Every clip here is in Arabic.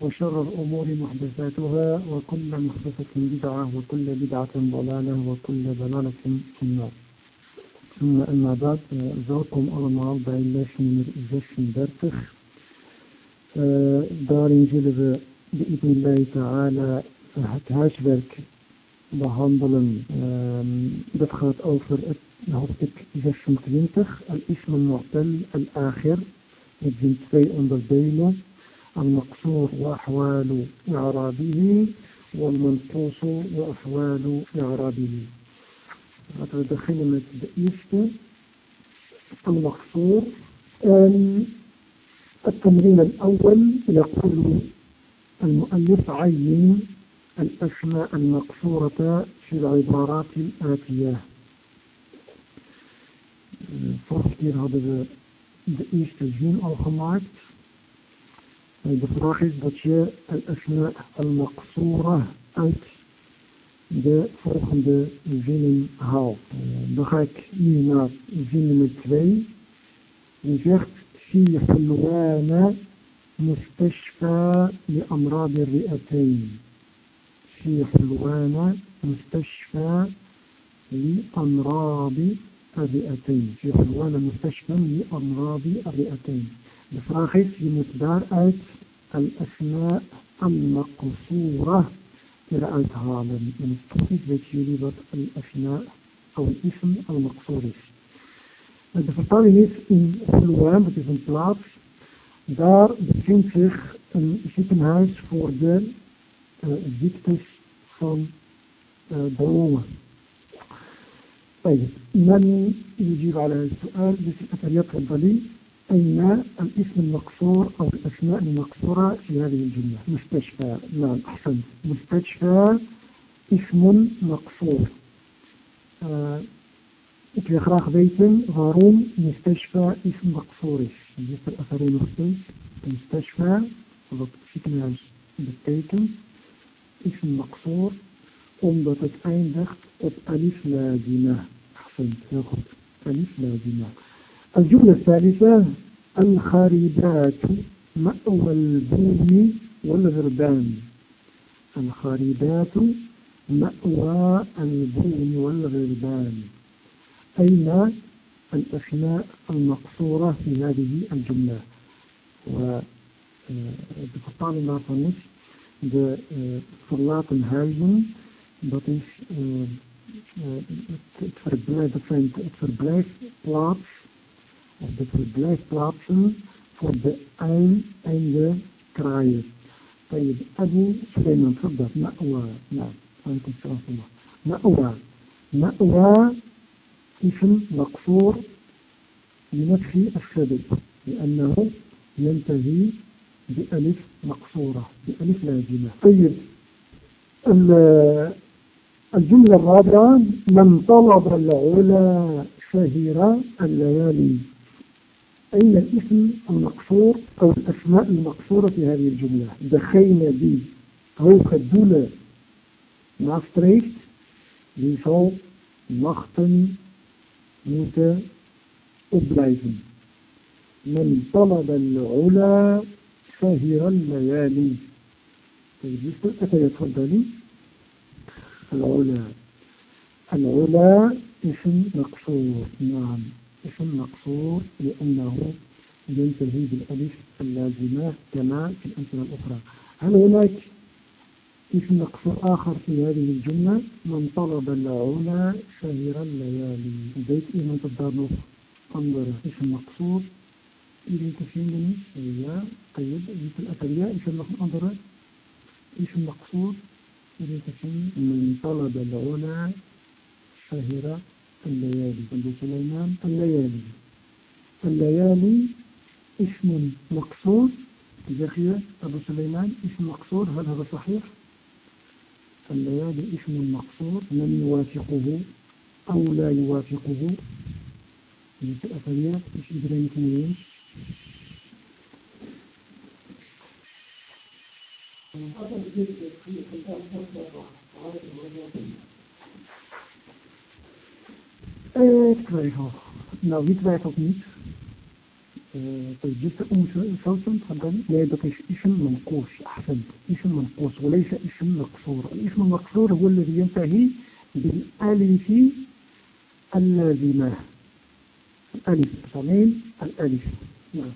وشر الأمور محدثاتها وكل محدثة بدعة وكل بدعة ضلالة وكل ضلالة في النار. ثم أما بعد زوركم أرمى عبد الله شمير جشن برتخ داري جلب بإذن الله تعالى فهت هاش برك بحنبل دفخت أوفر هفتك جشن كلينتخ الإسم المعتل الآخر الجنتفي أندر بيلو المقصور وأحوال إعرابه والمنقوص وأحوال إعرابه. هذا دخلنا بإيست المقصور التمرين الأول يقول المؤلف عين الأسماء المقصورة في العبارات الآتية. Vorige we de eerste zin al gemaakt بفراحي بتشاء الأسماء المقصورة أت دا فوقند زينم هاو. بخاك مينا زينم التري وزيخت في حلوانا مستشفى لأمراض الرئتين. في حلوانا مستشفى لأمراض الرئتين. في حلوانا مستشفى لأمراض الرئتين. De vraag is, je moet daaruit al-asma al-maqsura eruit halen. En het toezicht weten jullie wat al-asma al-ism al-maqsur is. De vertaling is in Hulwaan, dat is een plaats, daar bevindt zich een ziekenhuis voor de uh, ziektes van uh, de longen. طيب من يجيب على السؤال فليتفضلي أين الاسم المقصور أو الأسماء المقصورة في هذه الجملة. مستشفى. نعم أحسن. مستشفى اسم مقصور. آه. في إخراج بيت غارون مستشفى اسم مقصور. بالنسبة الأثري مختلف مستشفى سيكنالز بالتيتم اسم مقصور. أمضت أين دخت ألف لازمة. أحسن. ألف لازمة. الجملة الثالثة الخريبات مأوى البوم والغربان. الخريبات مأوى البوم والغربان. أين الأسماء المقصورة في هذه الجملة؟ de vertaling daarvan is de verlaten huizen dat is het, verblijf dat de verblijfplaatsen voor de ein en de kraaien. طيب أبو سليمان تفضل. مأوى. نعم. عليكم السلام ورحمة الله. مأوى. مأوى اسم مقصور لنفي السبب لأنه ينتهي بألف مقصورة بألف لازمة. طيب الجملة الرابعة من طلب العلا شهر الليالي. أين الاسم المقصور أو الأسماء المقصورة في هذه الجملة؟ degene die hoge doelen nastreeft die zal nachten moeten opblijven من طلب العلا سهر الليالي. أتيتفضلي العلا. العلا اسم مقصور. نعم. اسم مقصور لأنه ينتهي بالألف اللازمة كما في الأمثلة الأخرى. هل هناك اسم مقصور آخر في هذه الجملة؟ من طلب العلا شهر الليالي. بيت من تدار انظر اسم مقصور إذا تفهمني يا طيب مثل الأثرياء اسم أنظر. اسم مقصور إذا تفهمني من طلب العلا شهر الليالي. عند سليمان الليالي. الليالي اسم مقصود زخية أبو سليمان اسم مقصور هل هذا صحيح؟ الليالي اسم مقصور من يوافقه أو لا يوافقه. في الأثريات مش إبراهيم كميين Ik twijfel. Nou, wie twijfelt niet? طيب جبت أم سوسن تفضلي لا ده اسم منقوص أحسنت اسم منقوص وليس اسم مقصور الاسم المقصور هو الذي ينتهي بالألف اللازمة الألف صميم الألف نعم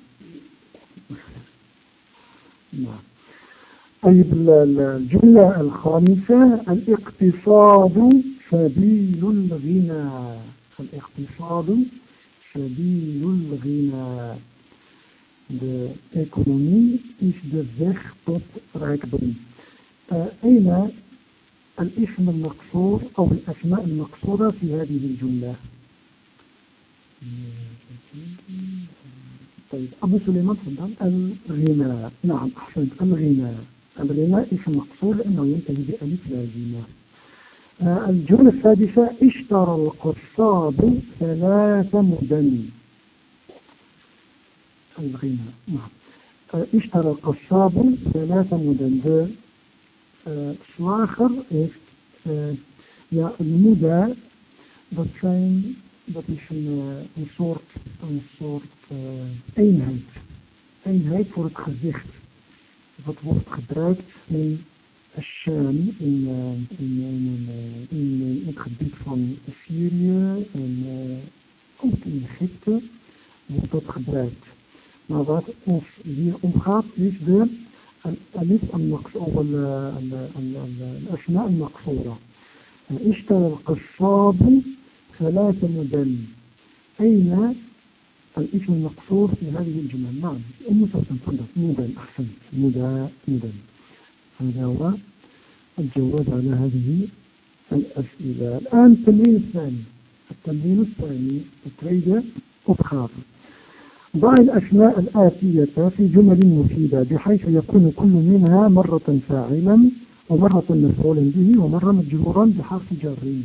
نعم طيب الجملة الخامسة الاقتصاد سبيل الغنى الاقتصاد سبيل الغنى. De economie is de weg tot rijkdom. أين الاسم المقصور أو الأسماء المقصورة في هذه الجملة؟ طيب أبو سليمان تفضل. الغنى. نعم أحسنت. الغنى. الغنى اسم مقصور لأنه ينتهي بألف لازمة. الجملة السادسة اشترى القصاب ثلاث مدن الغنى نعم آه اشترى القصاب ثلاث مدن slager heeft uh, ja, een moeder, dat, zijn, dat is een, uh, een soort, een soort uh, eenheid. Eenheid voor het gezicht. Wat wordt gebruikt in Sham, in, in, in, in, het gebied van Syrië en ook in Egypte wordt dat gebruikt. Maar wat ons hier omgaat is de الألف المقصورة الأسماء المقصورة اشترى القصاب ثلاث مدن أين الاسم المقصور في هذه الجملة نعم أم تفضل مدن أحسن مدى مدن هذا هو الجواب على هذه الأسئلة. الآن التمرين الثاني. التمرين الثاني التريدة أبخار ضع الأسماء الآتية في جمل مفيدة بحيث يكون كل منها مرة فاعلا ومرة مفعولا به ومرة مجرورا بحرف جر.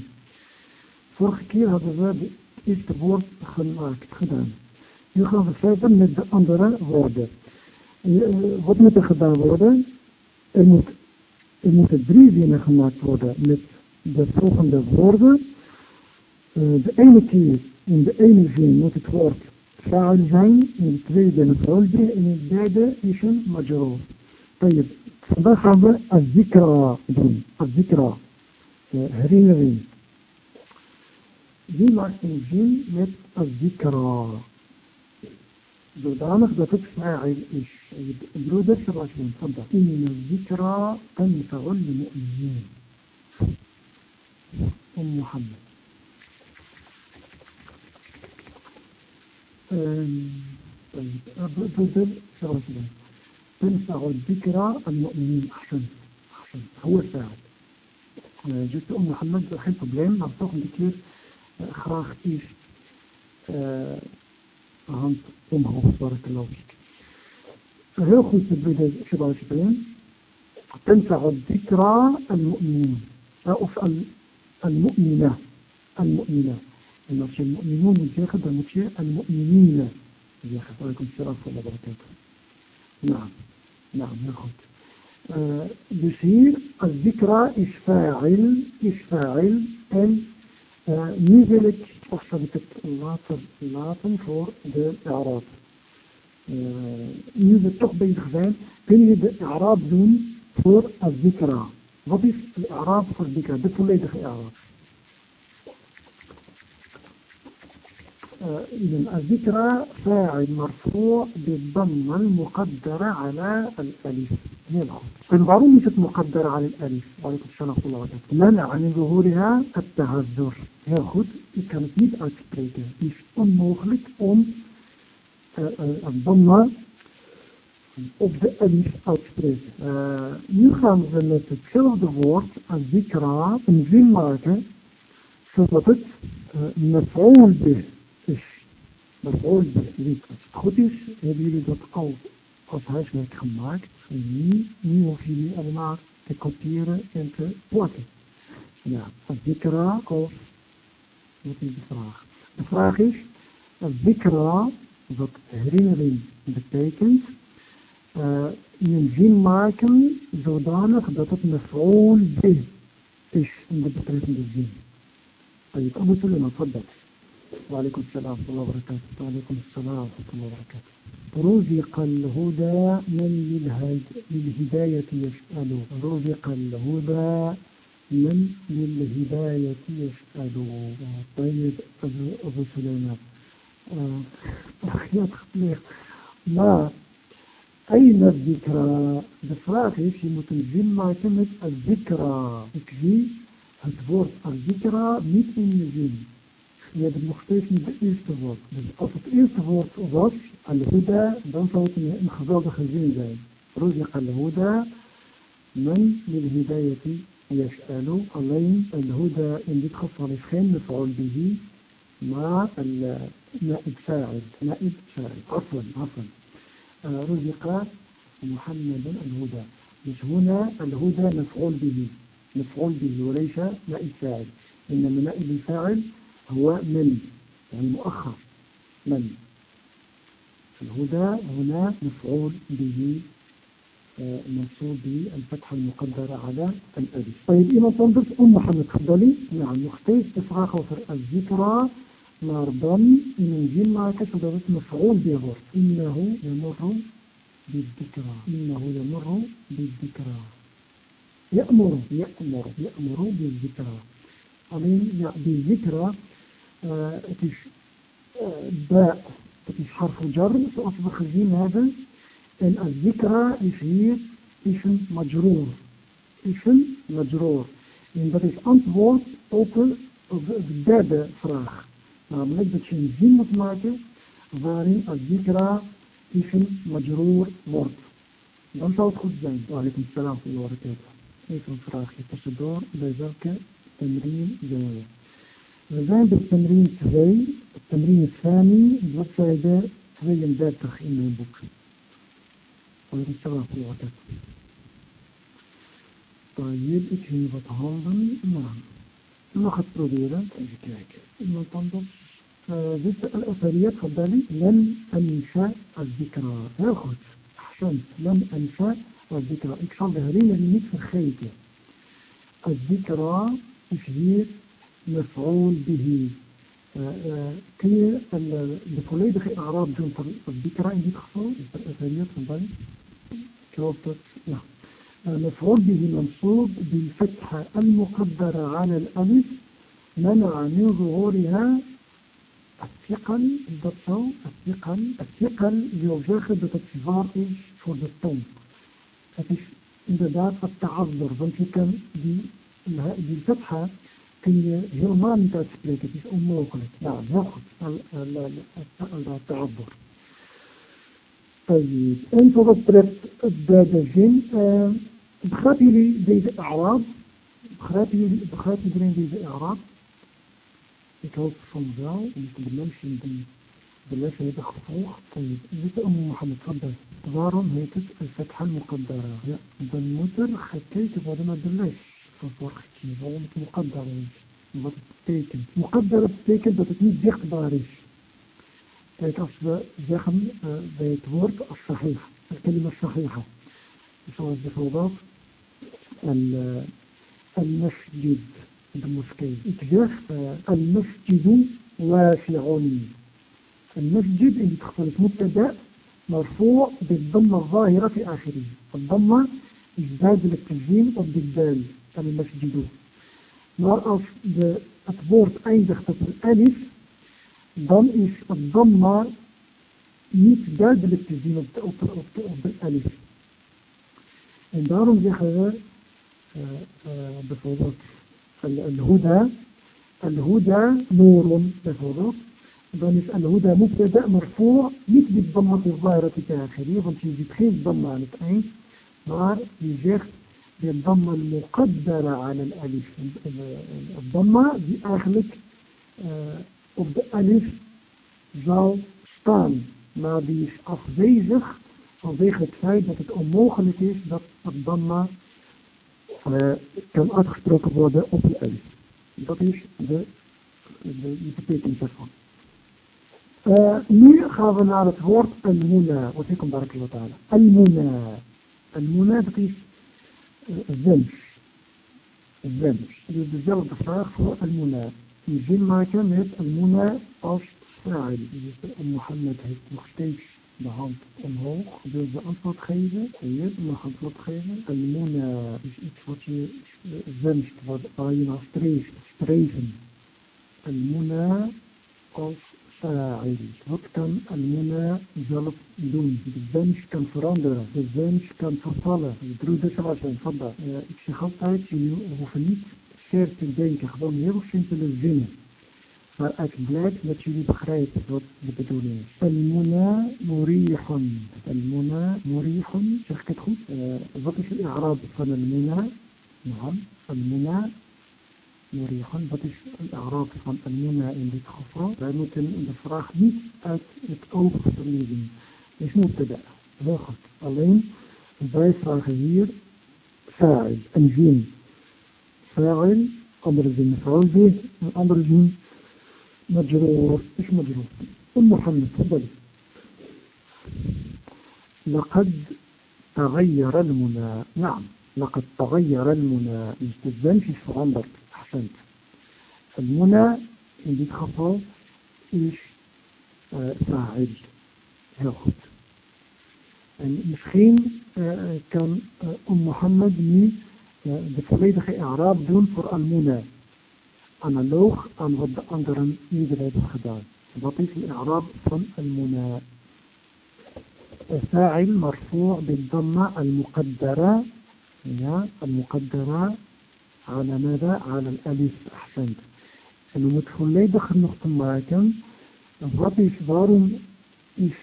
Vorige keer hadden we het eerste woord gemaakt, gedaan. Nu gaan we verder met de? er, moet, er moeten drie zinnen gemaakt worden met de volgende woorden. Eh, de ene keer, in de ene zin moet het woord faal zijn, in de tweede en in de derde is een major. Vandaag gaan we azikra doen, azikra, zikra. herinnering. Wie maakt een zin met azikra? Zodanig dat het fa'il is. broeder Sebastian, تفضل. إن الذكرى تنفع المؤمنين. أم محمد. طيب. بدل شرطنا تنفع الذكرى المؤمنين. أحسن. أحسن. هو الفاعل. جزء أم محمد geen probleem maar toch een keer graag eerst hand omhoog barakallahu fik heel goed broeder Shabbat تنفع الذكرى المؤمنين أو المؤمنة المؤمنة En als je mu'minoen moet zeggen, dan moet je al-mu'minine zeggen. Alaikum salam wa barakatuh. Nou, nou, heel goed. Uh, dus hier, al-zikra is fa'il, is fa'il. En uh, nu wil ik, of zal ik het later laten voor de Arab. Uh, nu we toch bezig zijn, kun je de Arab doen voor al-zikra. Wat is de Arab voor zikra? De volledige Arab. إذن الذكرى فاعل مرفوع بالضمة المقدرة على الألف. هي الخط انظروا ليست مقدرة على الألف. وعليكم السلام ورحمة الله وبركاته. منع عن ظهورها؟ التهذر هي الخط كانت نيت أتسبريكا مش أنوغلت أم الضمة op de elf uitspreken. Uh, nu gaan we met hetzelfde woord als dikra een zin maken, zodat het uh, met volgende mef'ul bih مفعول به goed is, hebben jullie dat al als huiswerk gemaakt. Nu, nu hoeven jullie allemaal te kopiëren en te plakken. Ja, al-dhikra of wat is de vraag? De vraag is, al-dhikra, wat herinnering betekent, uh, in een zin maken zodanig dat het mevrouw bih is in de betreffende zin. طيب أبو سليمان تفضل وعليكم السلام ورحمة الله وبركاته. وعليكم السلام ورحمة الله وبركاته. رزق الهدى من للهداية يسأل رزق الهدى من للهداية يسأل طيب أبو سليمان. أخيات خطير ما أين الذكرى؟ بفراغ في متنزل ما كانت الذكرى. het woord al-zikra niet in je hebt nog steeds niet het eerste woord. Dus als het eerste woord was, al-huda, dan zou het een geweldige zin zijn. رزق الهدى من للهداية يسأل alleen الهدى in dit geval is geen مفعول به maar النائب فاعل نائب فاعل عفوا عفوا رزق محمد الهدى dus هنا الهدى مفعول به مفعول به وليس نائب فاعل إنما نائب الفاعل هو من يعني مؤخر من. الهدى هنا مفعول به آه، منصوب بالفتحة المقدرة على الألف. طيب إما تنظر أم محمد تفضلي نعم نختيس تفراغ وفر الذكرى. نارضان من ما كسب مفعول به إنه يمر بالذكرى. إنه يمر بالذكرى. يأمر يأمر يأمر بالذكرى. zikra, uh, het is ba, het is harf jar, zoals we gezien hebben. En als zikra is hier ism majroor. Ism majroor. En dat is antwoord op de, derde vraag. Namelijk dat je een zin moet maken waarin als zikra ism majroor wordt. Dan zou het goed zijn. Wa alaikum salam wa barakatuh. Even een vraagje tussendoor. Bij welke temrien zijn we? نبدأ بالتمرين تبعي التمرين الثاني بوفا إذا تبين دار تخيم من بكرة ونشتغل في وقتك طيب اكلم بطهارا نعم ثم خط بروديرا تأجيك لك إما تنظر فذلك الأثرية تفضلي. لم أنشاء الذكرى. أخذ أحسنت. لم أنشاء الذكرى. إكسال ظهرين لنفس الخيطة الذكرى تشهير مفعول به. آه، آه، كي الفوليدخ اعراب جون فالبكرة اندي تخصو الثانية تنبان كوابت مفعول به منصوب بالفتحة المقدرة على الألف منع من ظهورها الثقل بالضبطو الثقل الثقل يوجاخد بتتفار إيش فور ذا ستون فتش انت دار التعذر فانت كان دي الفتحه kun je helemaal niet uitspreken. Het is onmogelijk. Nou, nog al-ta'azzur. En voor wat betreft de zin, uh, begrijpen jullie deze Arab? Begrijpt iedereen deze Arab? Ik hoop van wel, de mensen die de les hebben gevolgd. Dit Umm Mohammed, tfaddal. Waarom heet het al-Fatha al-Muqaddara? Ja, dan moet er gekeken worden naar de les فورخ كي فون مقدر. ما مقدر تتاكل بس تني زيق باريش تاك اف زخم آه، بيت وورد الصحيح. الكلمة الصحيحة. سواء زيق وضاف ال المسجد. إتجاه آه، المسجد واسع. المسجد اللي تختلف مبتدا مرفوع بالضمة الظاهرة في آخره. الضمة ازداد للتنظيم والبدال Maar als het woord eindigt op een Alice, dan is het dhamma niet duidelijk te zien op de, op. En daarom zeggen we eh, eh, bijvoorbeeld al-huda, al-huda noorun bijvoorbeeld. Dan is al-huda mubtada voor niet met dhamma te zwaaien te want je ziet geen dhamma aan het eind, maar je zegt damma al-muqaddara aan al-alif een damma die eigenlijk op de alif zou staan maar die is afwezig vanwege het feit dat het onmogelijk is dat het damma uh, kan uitgesproken worden op een elf. Dat is de, de, betekenis daarvan. Uh, nu gaan we naar het woord al-muna. Wat ik om daar te vertalen. Al-muna. Al-muna, dat is wens. Wens. Dus dezelfde vraag voor al-muna. Een zin maken met al-muna als. Dus Mohammed heeft nog steeds de hand omhoog. Wil ze antwoord geven? Je mag antwoord geven. Al-muna is iets wat je wenst, wat, waar je naar streeft. Streven. Al-muna als فاعل وقتاً المنى جلب دون. الزنش كان فراندر الزنش كان فرطالة. يدرو ده سبع سنة فضا اكسي خلطة يو وفنيت سير تلدين كخبام يوشن تلزين فأك اك بلاد لا تشيلي بخريت دوت بدوني. المنى مريح. المنى مريح. شخ كتخوت آه، ضبط الإعراب. فن المنى نعم. المنى murihun. Wat is de Arab van al-muna in dit geval? Wij moeten de vraag niet uit het oog verliezen. Is te Heel goed. Alleen, wij vragen hier fa'il, een zin. Fa'il, andere zin mevrouw, een andere zin مجرور إيش مجرور ام محمد تفضلي لقد تغير المنى نعم لقد تغير المنى استخدام في veranderd احسنت المنى in dit geval is uh, fa'il heel goed en misschien uh, kan uh, Om Mohammed nu de volledige i'raab doen voor al-muna analoog aan wat de anderen eerder hebben gedaan. Wat is de Arab van al-muna? فاعل مرفوع بالضمة المقدرة المقدرة على ماذا؟ على الأليس أحسنت. أنه مدخل لي دخل نقطة معاكم الربي في دارهم إيش؟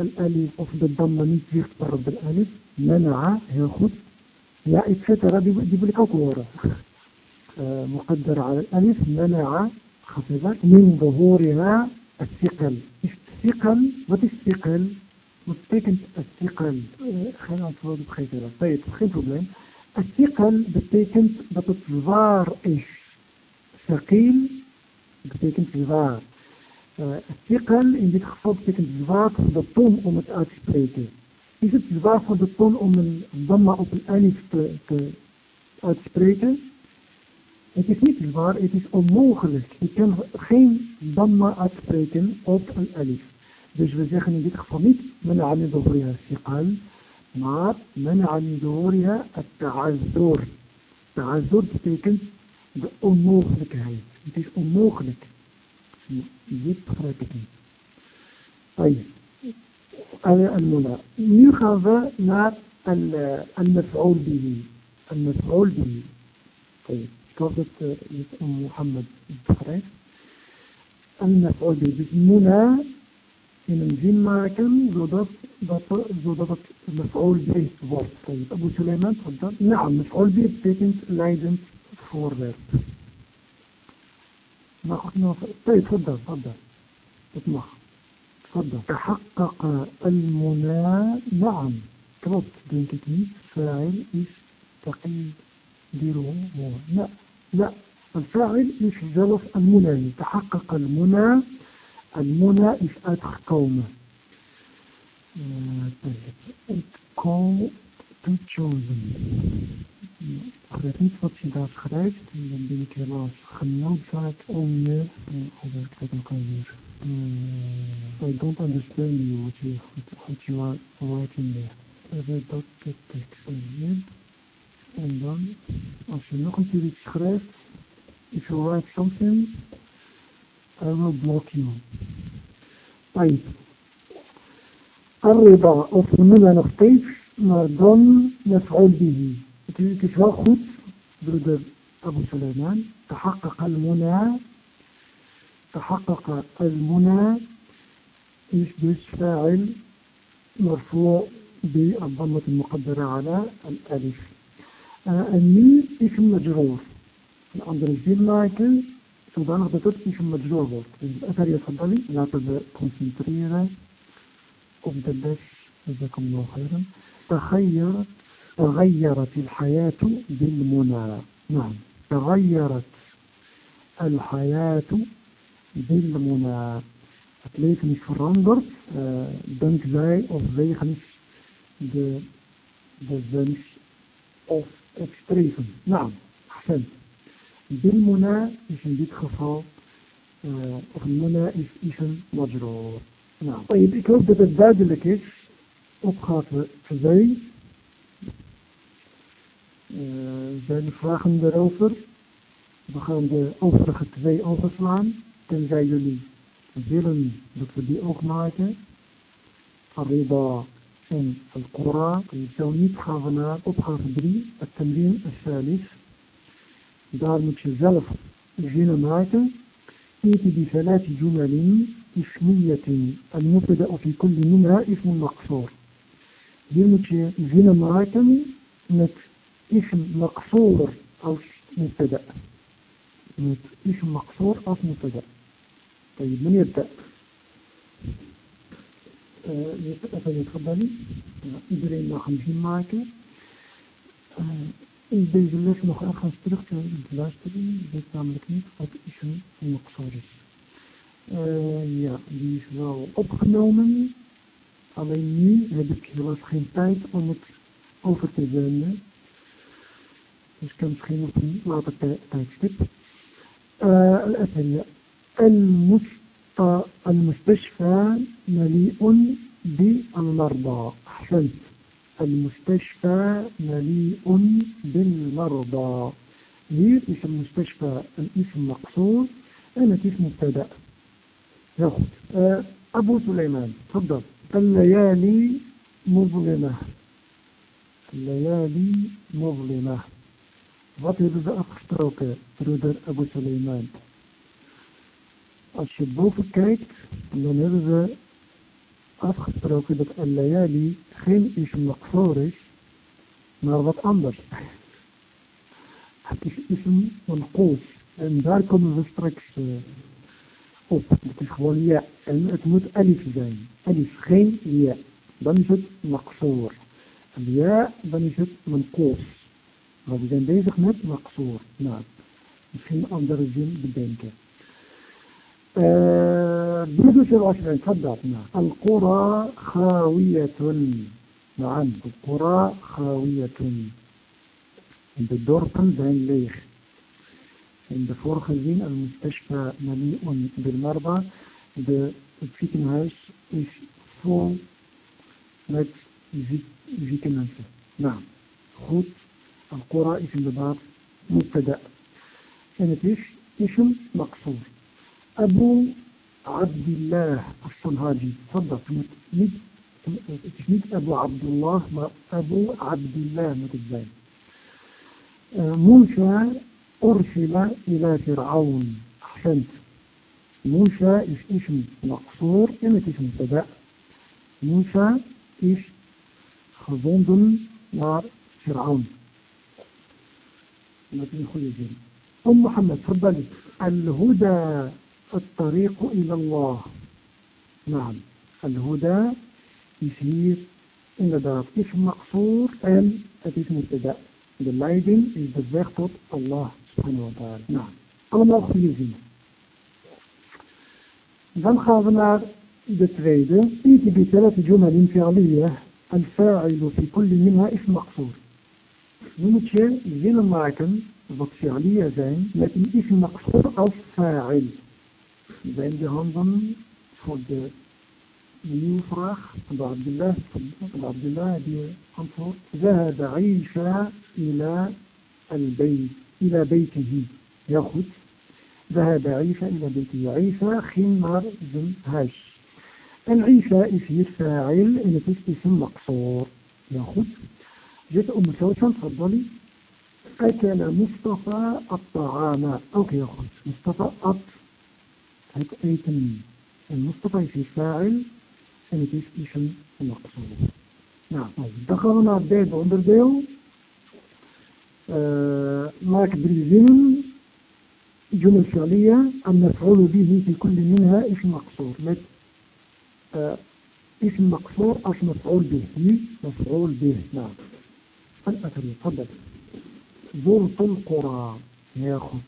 الأليس أو في الضمة نيت زيخت برد بالأليس منع ياخد يا إتفت ربي بيجيب لك أكوارا آه، مقدر على الألف. منع خفضات من ظهورها الثقل. الثقل. ما الثقل؟ مستيقن الثقل؟ خلينا نتفاوض بخيطة طيب خلينا نتفاوض Asiqan betekent dat het zwaar is. Saqil betekent zwaar. Eh, Asiqan in dit geval betekent zwaar voor de tong om het uit te spreken. Is het zwaar voor de tong om een dhamma op een alif te, te uitspreken? Het is niet zwaar, het is onmogelijk. Je kan geen dhamma uitspreken op een alif. Dus we zeggen in dit geval niet, men amid al مات منع من ظهورها التعذر. التعذر تتكن ده أموخلك هاي. تتكن أموخلك. يتفرقك طيب. أنا المنع يخاف نار المفعول به. المفعول به. طيب. كفت يتأم محمد يتفرق المفعول به. منع إن انزيم ما كان زودات زودات مفعول به فورد طيب أبو سليمان تفضل. نعم مفعول به بيتنت لايدنت فور ذات ناخذ طيب تفضل تفضل. اطمح تفضل. تحقق المنا نعم. تروت دين تكني فاعل إيش تقييد ديرو مو لا لا. الفاعل إيش زلف المنا تحقق المنا Amuna is uitgekomen. Eh, ik call to chosen. Ik weet niet wat je daar schrijft. En dan ben ik helaas genoodzaakt om je... Eh, oh, of ik weet ook alweer. Uh, I don't understand you, what you, what you are writing there. Even dat de tekst zien. En dan, als je nog een keer iets schrijft... If you write something... I will طيب. الرضا أو تسمينا نخطيف ما ظن مفعول به. تشاخد بردر أبو سليمان. تحقق المنى. تحقق المنى. إيش بيش فاعل مرفوع بالضمة المقدرة على الألف. آه، أني اسم مجرور. عند الجيل مايكل zodanig dat het is een majroor wordt. Dus Athari Fadali laten we concentreren op de les جزاكم الله خيرا تغيرت تغيرت الحياة بالمنى نعم تغيرت الحياة بالمنى Het leven is veranderd uh, dankzij of wegens de, de wens of het streven. Nou, accent. Bilmuna is in dit geval, uh, of muna is ism majroor. Nou, ik hoop dat het duidelijk is. Opgave 2. Uh, zijn vragen erover. We gaan de overige twee overslaan, tenzij jullie willen dat we die ook maken. Arriba en Al-Qura. Zo niet gaan we naar opgave 3, het tamrin al-Salis. Daar moet je zelf zinnen maken. إيتي بثلاث جمل اسمية المبتدأ في كل منها اسم مقصور. Hier moet je zinnen maken met ism maqsoor als mubtada. Met ism maqsoor als mubtada. طيب من يبدأ فليتفضلي iedereen mag een zin maken deze les nog ergens terug te luisteren ik weet namelijk niet wat is een maqsar is uh, ja, die is wel opgenomen alleen nu heb ik helaas geen tijd om het over te zenden dus ik kan misschien op een later tijdstip uh, الأثرياء المستشفى مليء بالمرضى أحسنت المستشفى مليء بالمرضى. هي اسم المستشفى الاسم مقصود أنا اسم مبتدأ؟ ياخد أه أبو سليمان تفضل. الليالي مظلمة. الليالي مظلمة. Wat hebben ze afgesproken, boven kijkt, dan hebben ze afgesproken dat al-layali geen ism maqsoor is, maar wat anders. Het is ism manqoos. En daar komen we straks uh, op. Het is gewoon ja. En het moet alif zijn. Alif, geen ja. Dan is het maqsoor. En ja, dan is het manqoos. Maar we zijn bezig met maqsoor. Nou, misschien andere zin bedenken. مثل عشر صدق نعم. القرى خاوية. نعم. القرى خاوية. عند الدورتن زين ليخ. عند فورخزين المستشفى مليء بالمرضى. بفيتنهاش إيش فو مت فيتنهاش نعم. خط القرى اسم بباب مبتدأ. كانت إيش اسم مقصود. أبو عبد الله الصنهاجي. تفضل is niet Abu Abdullah, maar Abu Abdullah met het zijn. موسى أرسل إلى فرعون. أحسنت. موسى is اسم مقصور. het is مبتدأ. موسى is gezonden naar فرعون. met een goede zin أم محمد تفضلي. الهدى. الطريق إلى الله نعم الهدى يسير inderdaad is maqsoor en het is mubtada. De leiding is de weg tot Allah subhanahu wa ta'ala. Nou, allemaal goede zinnen. Dan gaan we naar de tweede. إيتي بثلاث جمل فعلية الفاعل في كل منها اسم مقصور. Nu moet je zinnen maken wat fi'liya zijn met een ism maqsoor als fa'il. بين هندن فور دي نيو فراغ عبد الله عبد الله دي انفور ذهب عيسى إلى البيت إلى بيته ياخذ ذهب عيسى إلى بيته عيسى خمر بن هاش ان عيسى اسم فاعل ان اسم مقصور ياخذ جت ام سوسة تفضلي اكل مصطفى الطعام أوكي ياخذ مصطفى الطعام هتقوم تنين المصطفى في فاعل سنتيس إيشن المقصود؟ نعم طيب. دخلنا بيت أوندرديل آه، ماك بريزين جمل فعلية المفعول به في كل منها اسم مقصور لك آه، اسم مقصور أش مفعول به؟ مفعول به. نعم. الأثر تفضل. زرت القرى. ياخد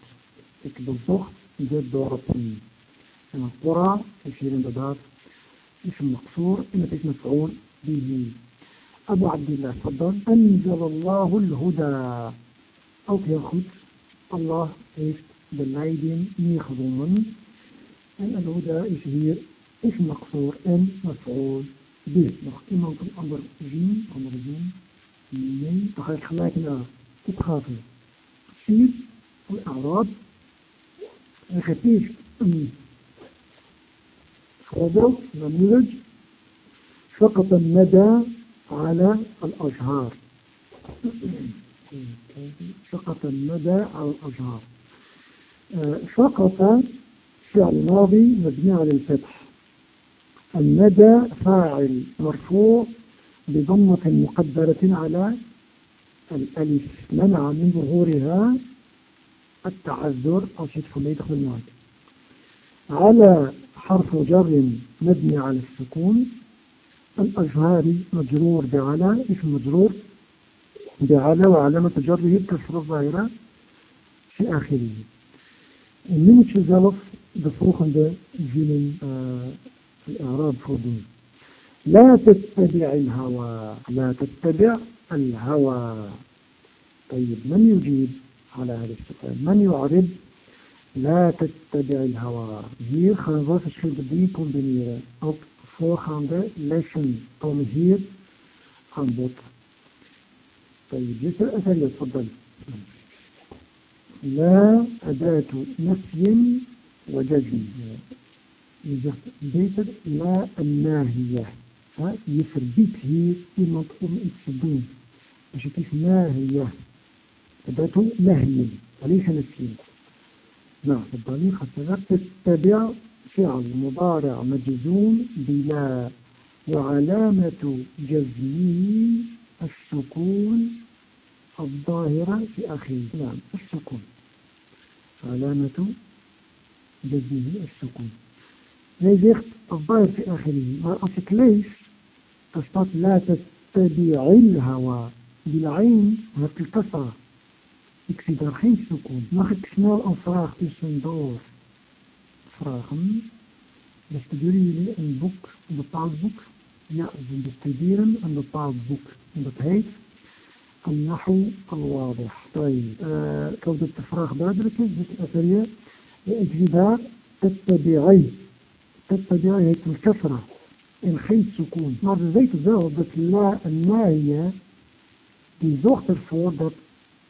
اكتب الضغط جد ورطني اسم القرى في شيرين بدار اسم مقصور إن في اسم مفعول به. أبو عبد الله تفضل. أنزل الله الهدى. أو في الخد الله إيش بالليدين ميخزوما أن الهدى يشهير اسم مقصور إن مفعول به. نختم عن الأمر جيم أمر جيم. مين تخيل خلاك لا تتخافي شيب والأعراب أخذ إيش 嗯。Mm. Voorbeeld نموذج سقط الندى على الأزهار. سقط الندى على الأزهار. سقط فعل ماضي مبني على الفتح. الندى فاعل مرفوع بضمة مقدرة على الألف منع من ظهورها التعذر أو شيء فليت بالمعد على حرف جر مبني على السكون. الأزهاري مجرور بعلى اسم مجرور بعلى وعلامة جره الكسر الظاهرة في آخره. من zelf de volgende في الإعراب voldoen لا تتبع الهوى لا تتبع الهوى. طيب من يجيب على هذا السؤال؟ من يعرض لا تتبع الهوى. Hier gaan we verschillende dingen combineren. Op voorgaande lessen om hier aan bod. طيب جزء الأثر يتفضل لا أداة نفي وجزم يزف بيتر لا الناهية ها يثبت هي في مطعم السدين مش كيف ناهية أداة نهي وليس نفي نعم. تفضلي. خاصة تتبع فعل مضارع مجزوم بلا. وعلامة جزمه السكون الظاهرة في آخره نعم السكون. علامة جزمه السكون. Hij الظاهر في آخره. Maar als ik lees لا تتبع الهوى بالعين الكسرة Ik zie daar geen sukoon. Mag ik snel een vraag tussendoor vragen? Bestuderen jullie een boek, een bepaald boek? Ja, ze bestuderen een bepaald boek. En dat heet Al-Nahu Al-Wadih. Uh, ik hoop dat de vraag duidelijk is. Dus eh, ik, zie daar Tattabi'i. Tattabi'i heet een kafra. En geen sukoon. Maar we weten wel dat La en Naya, die zorgt ervoor dat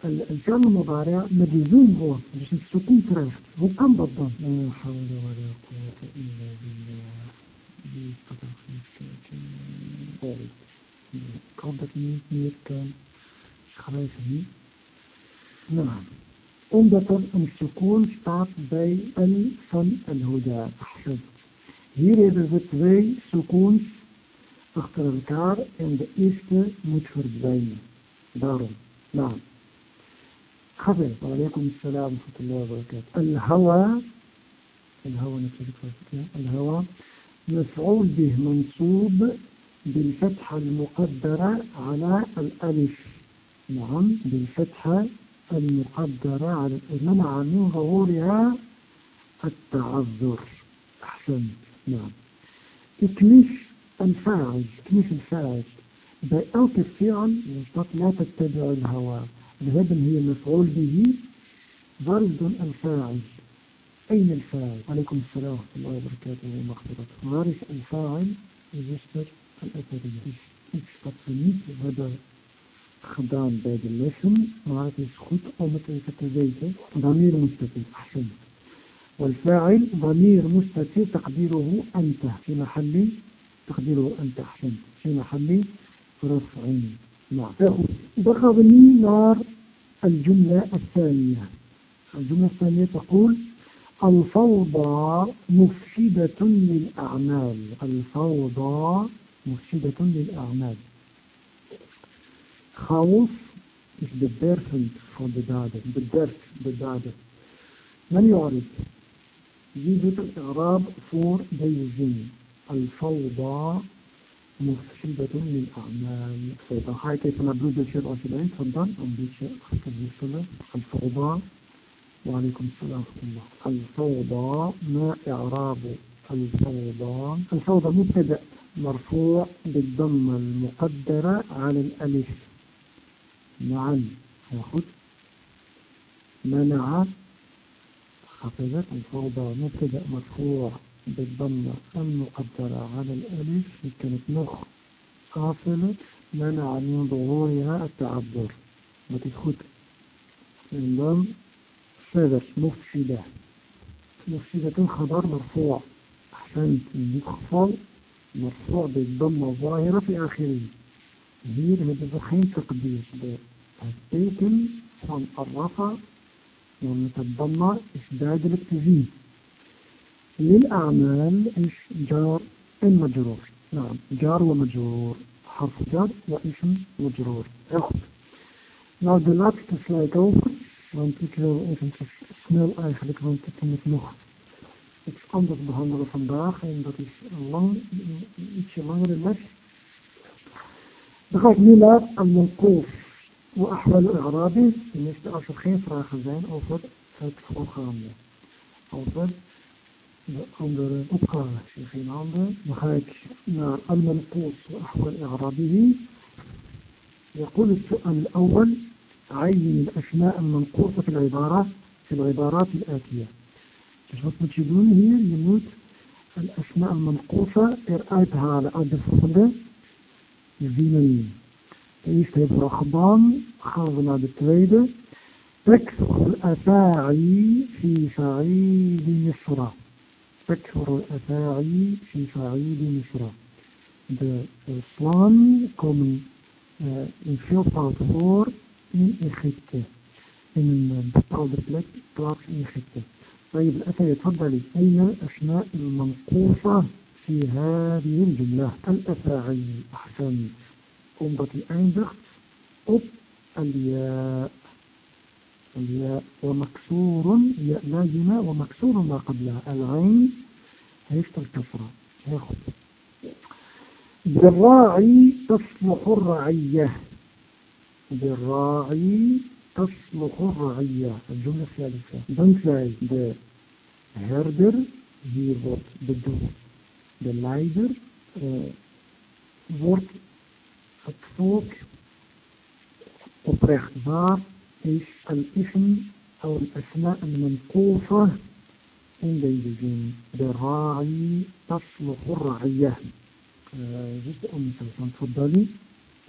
الفعل المضارع مجزوم هو dus een سكون krijgt hoe kan dat dan لا حول ولا قوة إلا بالله ik kan dat niet meer kan schrijven niet nou omdat er een secoon staat bij al van al-huda hier hebben we twee secoons achter elkaar en de eerste moet verdwijnen daarom nou خبر. وعليكم السلام ورحمة الله وبركاته. الهوى الهوى الهوى مفعول به منصوب بالفتحة المقدرة على الألف. نعم بالفتحة المقدرة على منع من ظهورها التعذر. أحسن. نعم. اكنس الفاعل اكنس الفاعل. بأوك الفعل لا تتبع الهوى. ذهبا هي مفعول به؟ ضرب الفاعل. أين الفاعل؟ عليكم السلام ورحمة الله وبركاته. ومغفرته غارس الفاعل. يجسر الأثرية iets wat we niet hebben gedaan bij de lessen, maar het. ضمير مستتر. أحسن والفاعل ضمير مستتر. تقديره أنت. في محل تقديره أنت. أحسن في محل رفع نعم. دخلني نار الجملة الثانية. الجملة الثانية تقول الفوضى مفسدة للأعمال. الفوضى مفسدة للأعمال. خوف is de bergend van de dader, bederft de dader. من doet het Arab voor deze zin? Al-Fawda مفسدة للأعمال طيب هاي كيف نبدو الشيء الأصلين تفضل. أم بالشيء الوصلة الفوضى. وعليكم السلام ورحمة الله. الفوضى ما إعراب الفوضى. الفوضى مبتدأ مرفوع بالضمة المقدرة على الألف. نعم ياخد منع حفظت الفوضى مبتدأ مرفوع بالضمة المقدرة على الألف كانت نخ. قافلة منع من ظهورها التعبر تدخل. انضم سبب مفسدة. مفسدة خبر مرفوع. أحسنت. يخفض مرفوع بالضمة الظاهرة في آخره. hier hebben we تقدير. teken van الرفع. duidelijk te zien للأعمال is جار المجرور نعم جار ومجرور حرف جار واسم مجرور heel goed nou de laatste sluit over want ik wil even snel eigenlijk want ik moet nog iets anders behandelen vandaag en dat is een lang, ietsje langere les. Dan ga ik nu naar al-Manqoof wa ahwal al-Arabi. Tenminste, als er geen vragen zijn over het voorgaande. Over er dan ga ik naar al-Manqoof wa ahwal al-Arabi. يقول السؤال الأول عين الأسماء المنقوصة في العبارة في العبارات الآتية Dus wat moet je doen hier? Je moet asma al-manqufa eruit halen uit de volgende zinnen. De eerste hebben we al gedaan. Gaan we naar de tweede. تكثر الأفاعي في صعيد مصر فتح الأفاعي في فعيل مصر. The swan coming uh, in field part 4 in Egypt in طيب الأفا يتفضلي أين الأسماء المنقوصة في هذه الجملة؟ الأفاعي أحسن أمضة أندخت أب الياء. ومكسور ياء لازمة ومكسور ما قبلها. العين هيفت الكسرة. هياخد بالراعي تصلح الرعية. بالراعي تصلح الرعية. الجملة الثالثة. Dan zei de herder hier wordt bedoeld de leider uh, al-ism أو الأسماء المنقوصة zin de ra'i تصلح الرعية. جزء من تفضلي.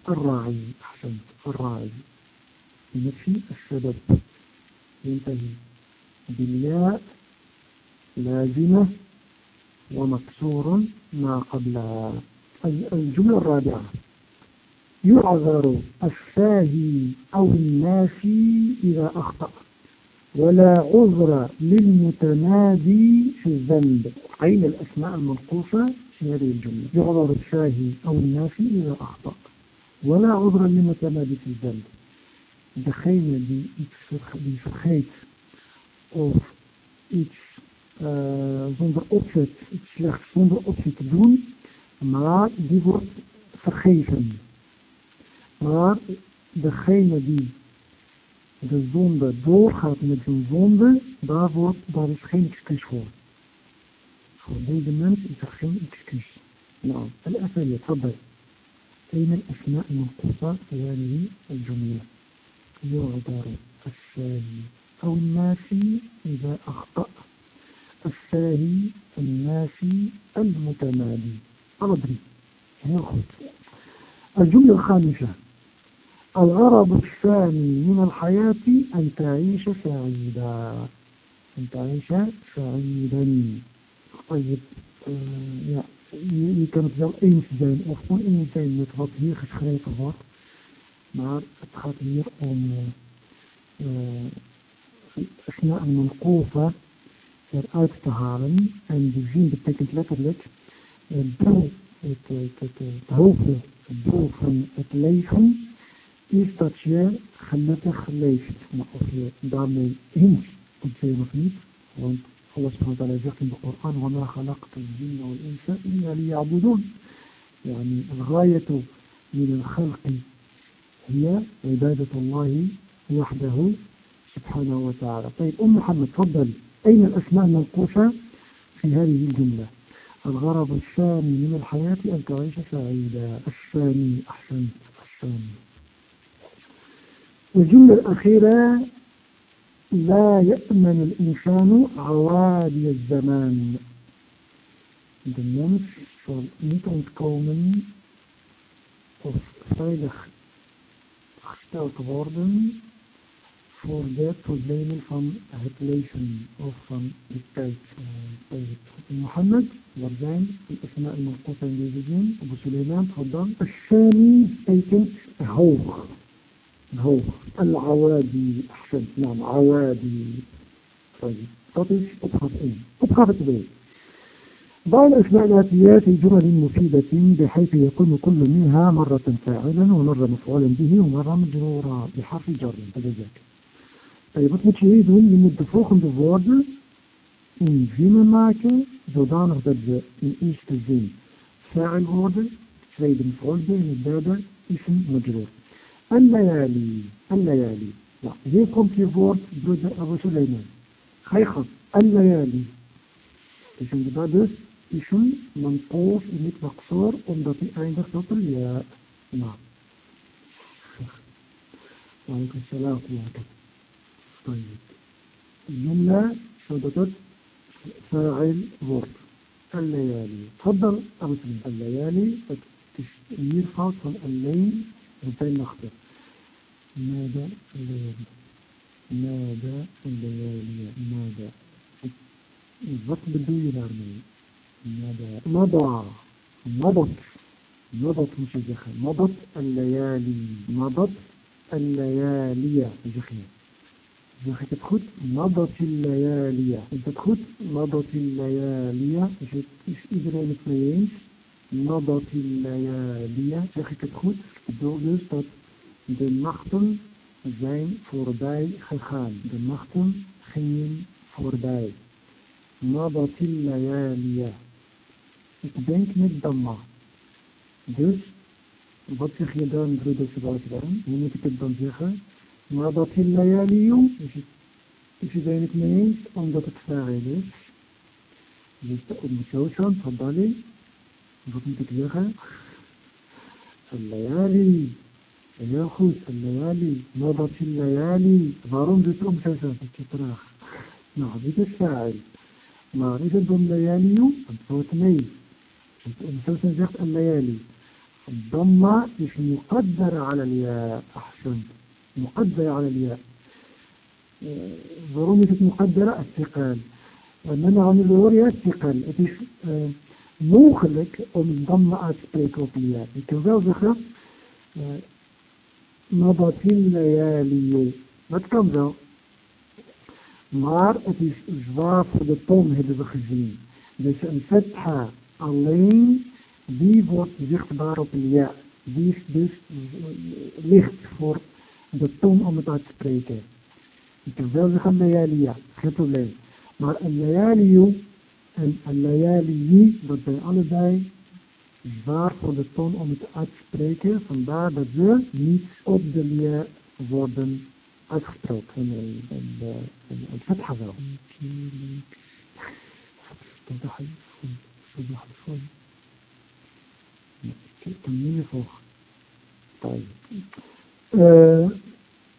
الراعي أحسنت. الراعي. نفي السبب. ينتهي. بالياء لازمة ومكسور ما قبلها. الجملة الرابعة. يعذر الساهي أو الناسي إذا أخطأ. ولا عذر للمتنادي في الذنب. أين الأسماء المنقوصة في هذه الجملة. يعذر الساهي أو الناسي إذا أخطأ. ولا عذر للمتنادي في الذنب. degene die iets die vergeet of iets uh, zonder opzet, iets slechts zonder opzet te doen, maar die wordt vergeven. Maar degene die de zonde doorgaat met zijn zonde, daar, wordt, daar is geen excuus voor. Voor deze mens is er geen excuus. Nou, الأثر يتفضل أين الأسماء المنقوصة في هذه الجملة يعذر الساهي أو الناسي إذا أخطأ الساهي الناسي المتمادي أضري ياخذ الجملة الخامسة الغرض الثاني من الحياة أن تعيش سعيدا أن تعيش سعيدا طيب uh, ja, je, je kan het wel eens zijn of oneens zijn met wat hier geschreven wordt. maar het gaat hier om asma al-manqofa eruit te halen. En de zin betekent letterlijk het doel, het, het, het, het hoofd, het doel van het leven Is dat je gelukkig leeft. Maar of je daarmee kunt zijn of niet, want Allah subhanahu zegt in de Koran, وَمَا خَلَقْتُ الْجِنَّ وَالْإِنسَ إِلَّا لِيَعْبُدُونَ. يعني الغاية من الخلق هي عبادة الله وحده سبحانه وتعالى. طيب أم محمد تفضل. أين الأسماء المنقوشة في هذه الجملة؟ الغرض الثاني من الحياة أن تعيش سعيدا. الثاني أحسنت الثاني الجملة الأخيرة لا يأمن الإنسان عوالي الزمان de mens zal niet ontkomen of veilig gesteld worden voor de problemen van het leven of van de tijd. Uh, Mohammed, wat zijn de asma al-Maqta in deze zin? Abu Suleiman, dan. Ashani betekent hoog. هو العوادي احسنت نعم عوادي. طيب تطف تطف إيه؟ بعض الأسماء الآتيات جمل مفيدة بحيث يكون كل منها مرة فاعلا ومرة مفعولا به ومرة مجرورة بحرف جر. بلزاك طيب متشهيد هم من الدفوخ من الوارد من زيما ماك زودان اغدد من إيش الزين فاعل وارد سيد مفعول به. البابا اسم مجرور. الليالي الليالي جيكم في فورد برد أبو سليمان خيخط الليالي إشم بدس إشم منطوف إنك مقصور ومضطي عندك صوت الياء نعم. وعليك السلام ورحمة طيب. الجملة شددت فاعل فورد الليالي تفضل أبو سليمان. الليالي تشمير فاصل الليل. وبين نخطر ماذا الليالي ماذا الليالي ماذا wat bedoel je daarmee مضى مضت مضت مش زخم مضت الليالي مضت الليالي زخم زخم تدخل مضت الليالي تدخل مضت الليالي is iedereen het mee Nabatilayaliya, zeg ik het goed? Ik bedoel dus dat de nachten zijn voorbij gegaan. De nachten gingen voorbij. Nabatilayaliya. Ik denk met Dhamma. Dus, wat zeg je dan, broeder Sebastian? Hoe moet ik het dan zeggen? Nabatilayaliyu. Is het eigenlijk mee eens, omdat het vrij is? Dus de omgeving van Dali. وفي ديك الليغة الليالي يا خوش الليالي مضت الليالي. ضارون بتوم شاشة تتراخ نعبد الشاعر. ما رجب الليالي أبوت مي مسلسل جاءت الليالي. الضمة مش مقدر على الياء. أحسن. مقدر على الياء. ضرورة مقدرة الثقال. أنا عامل ضرورة الثقال. أتيش أه mogelijk om een uit te spreken op een jaar. Ik kan wel zeggen, uh, dat kan wel. Maar het is zwaar voor de tong, hebben we gezien. Dus een fetha alleen, die wordt zichtbaar op een ja. Die is dus licht voor de tong om het uit te spreken. Ik kan wel zeggen layaliya, geen probleem. Maar een layaliyu en een layaliyi, dat zijn allebei zwaar voor de toon om het uit te spreken. Vandaar dat ze niet op de lia worden uitgesproken. En, en, en, en het fatha wel. تصبح الفل تمنيني فوق طيب آه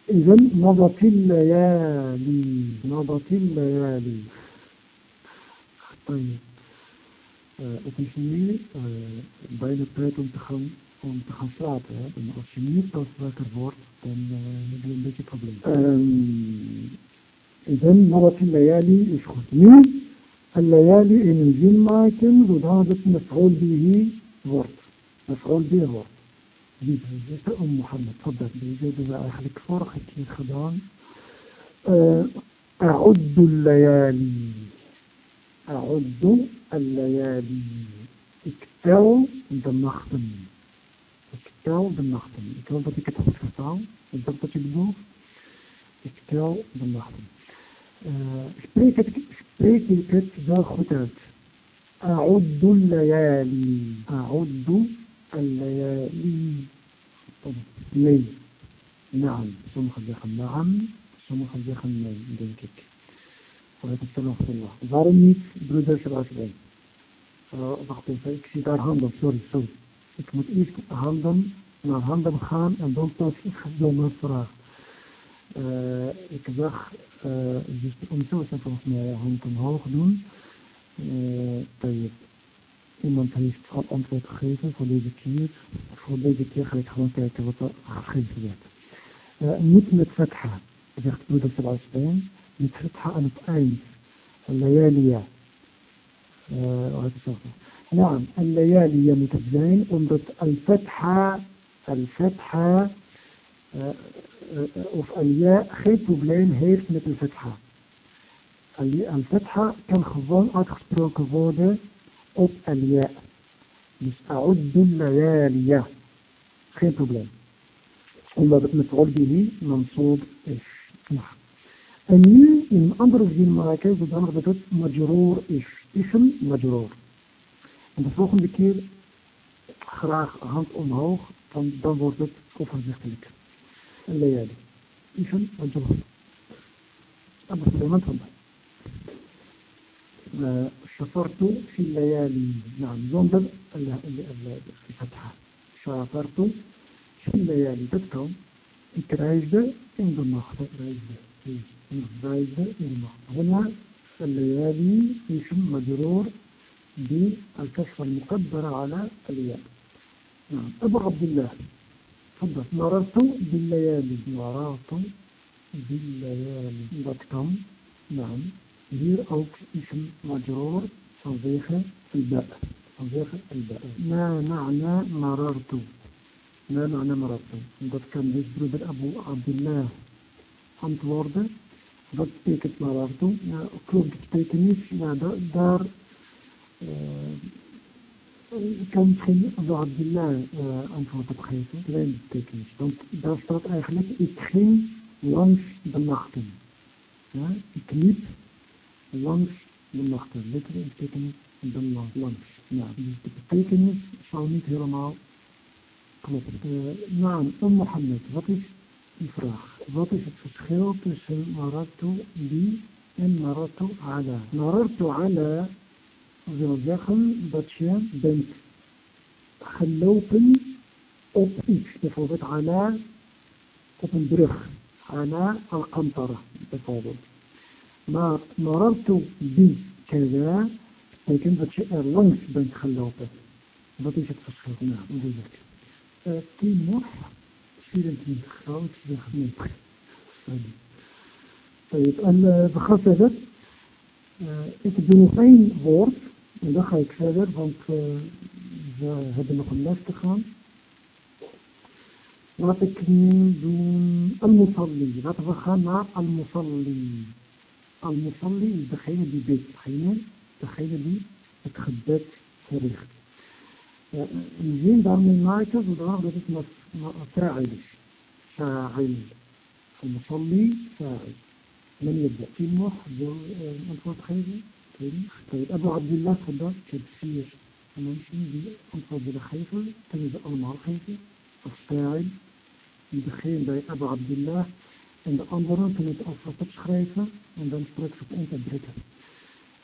إذا مضت الليالي مضت الليالي طيب uh, bijna om te gaan, om te gaan slapen. Hè? En als je niet pas wakker wordt, dan uh, heb je een beetje probleem. Um, إذا مرة الليالي goed. Nu الليالي het mef'ul bihi wordt. Mef'ul bihi wordt. Die zitten om Mohammed. Tfaddal. Deze hebben we eigenlijk vorige keer gedaan. أعد الليالي أعد الليالي. اكتاو بالنخطم اكتاو بالنخطم اكتاو بطي كتحط في الطعام بالضبط تبدو اكتاو بالنخطم سبريكت سبريكت دا خطات أعدوا الليالي. أعدوا الليالي. لي نعم. سمخ الزيخ نعم سمخ الزيخ نعم دينكك Waarom niet broeders Rasbij? Uh, wacht even, ik zie daar handen, sorry, sorry. Ik moet eerst handen, naar handen gaan en dan pas mijn vraag. Uh, ik zag, dus ondertussen volgens mij hand omhoog doen. Iemand heeft al antwoord gegeven voor deze keer. Voor deze keer ga ik gewoon kijken wat er gegeven werd. Niet met fatha, zegt broeder Sebastian. نكرتها ألف أين؟ الليالية آه، نعم الليالية متجزين أمرت الفتحة الفتحة آه، آه، وفي الياء خيط بلين هيرت مت الفتحة. الفتحة كان خضون أتخبرون كفودة أب الياء. مش أعد الليالية خيط بلين أمرت متعود به منصوب إيش؟ نعم. Nu een andere zin maken, zodanig dat het majroor is. Ism majroor. En de volgende keer graag hand omhoog, dan, dan wordt het overzichtelijk. الليالي اسم majroor. أبو سليمان تفضل شفرت في الليالي نعم zonder الفتحة سافرت في الليالي تذكر ik reisde in de nacht. زايدة هنا الليالي اسم مجرور بالكسر المقدرة على الياء نعم. أبو عبد الله تفضل. مررت بالليالي. مررت بالليالي. kom نعم. hier ook اسم مجرور vanwege الباء. vanwege الباء. ما معنى مررت؟ ما معنى مررت؟ dat kan dus broeder Abu Abdullah antwoorden Wat betekent marartu? Ja, klopt de betekenis? Ja, da, daar uh, kan misschien Abdullah uh, antwoord op geven. Kleine betekenis. Want daar staat eigenlijk, ik ging langs de nachten. Ja, ik liep langs de nachten. Letterlijk betekenis dan langs. langs. Ja, dus de betekenis zou niet helemaal kloppen. Uh, naam, Mohammed, wat is die vraag. Wat is het verschil tussen maratu bi en maratu ala? Maratu ala wil zeggen dat je bent gelopen op iets. Bijvoorbeeld ala op een brug. Ala al-qantara bijvoorbeeld. Maar maratu bi kaza betekent dat je er langs bent gelopen. Wat is het verschil? Nou, ik? Uh. 24 groot segment. طيب بخاطر ik doe nog één woord en dan ga ik verder, want uh, we hebben nog een les te gaan. Laat ik nu doen al-musalli. Laten we gaan naar al-musalli. Al-musalli is degene die bidt, degene, degene die het gebed verricht. Uh, zin daarmee maken zodat het met فاعل فاعل المصلي فاعل. من يبدأ. في النص أنفوت خيري طيب أبو عبد الله تفضل. تفسير. ممكن بأنفوت بالخيفة تنزل ألمار خيفة الفاعل begin bij Abu Abdullah en de anderen toen het alfabet schrijven en dan spreekt ze het in te drukken.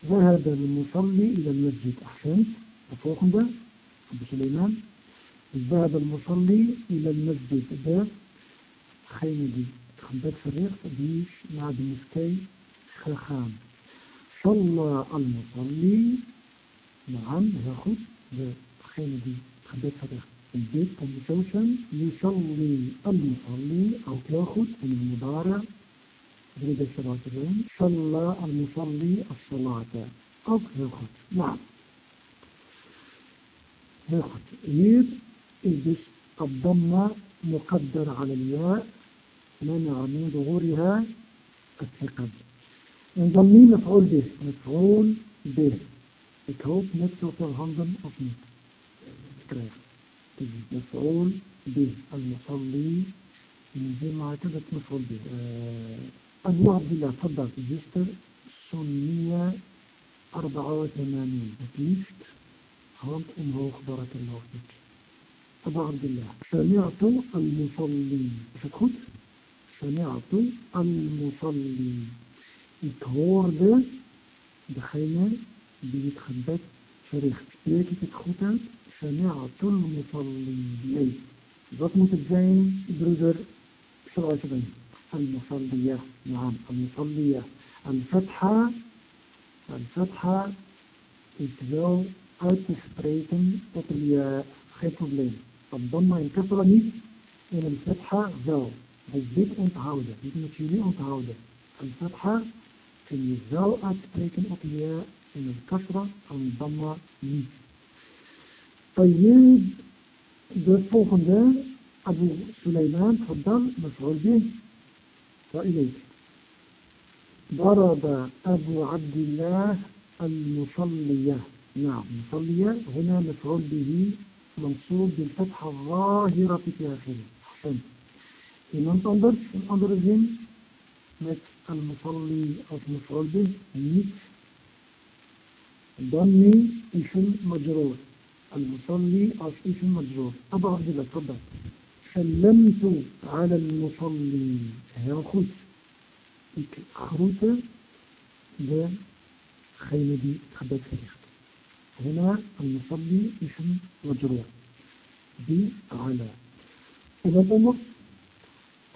ذهب المصلي إلى المسجد. أحسنت. الفوقنده أبو سليمان. باب المصلي إلى المسجد. باب خيمدي تخبات فريق بيش مع بنسكي خاخان صلى المصلي. نعم هاخد باب خيمدي تخبات فريق البيت كونسوشن يصلي المصلي. أو تاخد من المضارع بريد الشباطرين صلى المصلي الصلاة. أو تاخد نعم. هاخد يد is الضمة مقدر على الياء منع من ظهورها الثقل انضمي مفعول به مفعول به handen of niet krijgen مفعول به المصلي من زي ما اعتقد مفعول به أبو عبد الله تفضل جستر سنية أربعة وثمانين het liefst hand omhoog بارك الله فيك أبا عبد الله سمعت المصلي is het goed? سمعت المصلي ik hoorde degene die het gebed verricht spreek ik het goed uit? سمعت المصلي nee wat moet het zijn broeder zoals je bent المصلية نعم المصلية الفتحة الفتحة is wel uit te spreken tot een geen probleem. الضمة انكسرة ميت من الفتحة زاو بالزيت أنت عاودة بيت مشيني أنت عاودة الفتحة كان يزاو أتبريكن أطياء إلى الكسرة أو الضمة ميت طيب ده فوقن ده أبو سليمان تفضل مفعول به. وإليك. ضرب أبو عبد الله المصلية. نعم مصلية هنا مفعول به. منصوب بالفتحة الظاهرة في آخره iemand anders een andere zin met المصلي als مفعول به niet ضمي اسم مجرور. المصلي als اسم مجرور. أبو عبد الله تفضل. سلمت على المصلي. goed ik groete degene die het gebed verricht هنا المصلي اسم مجرور بي على. إذا أم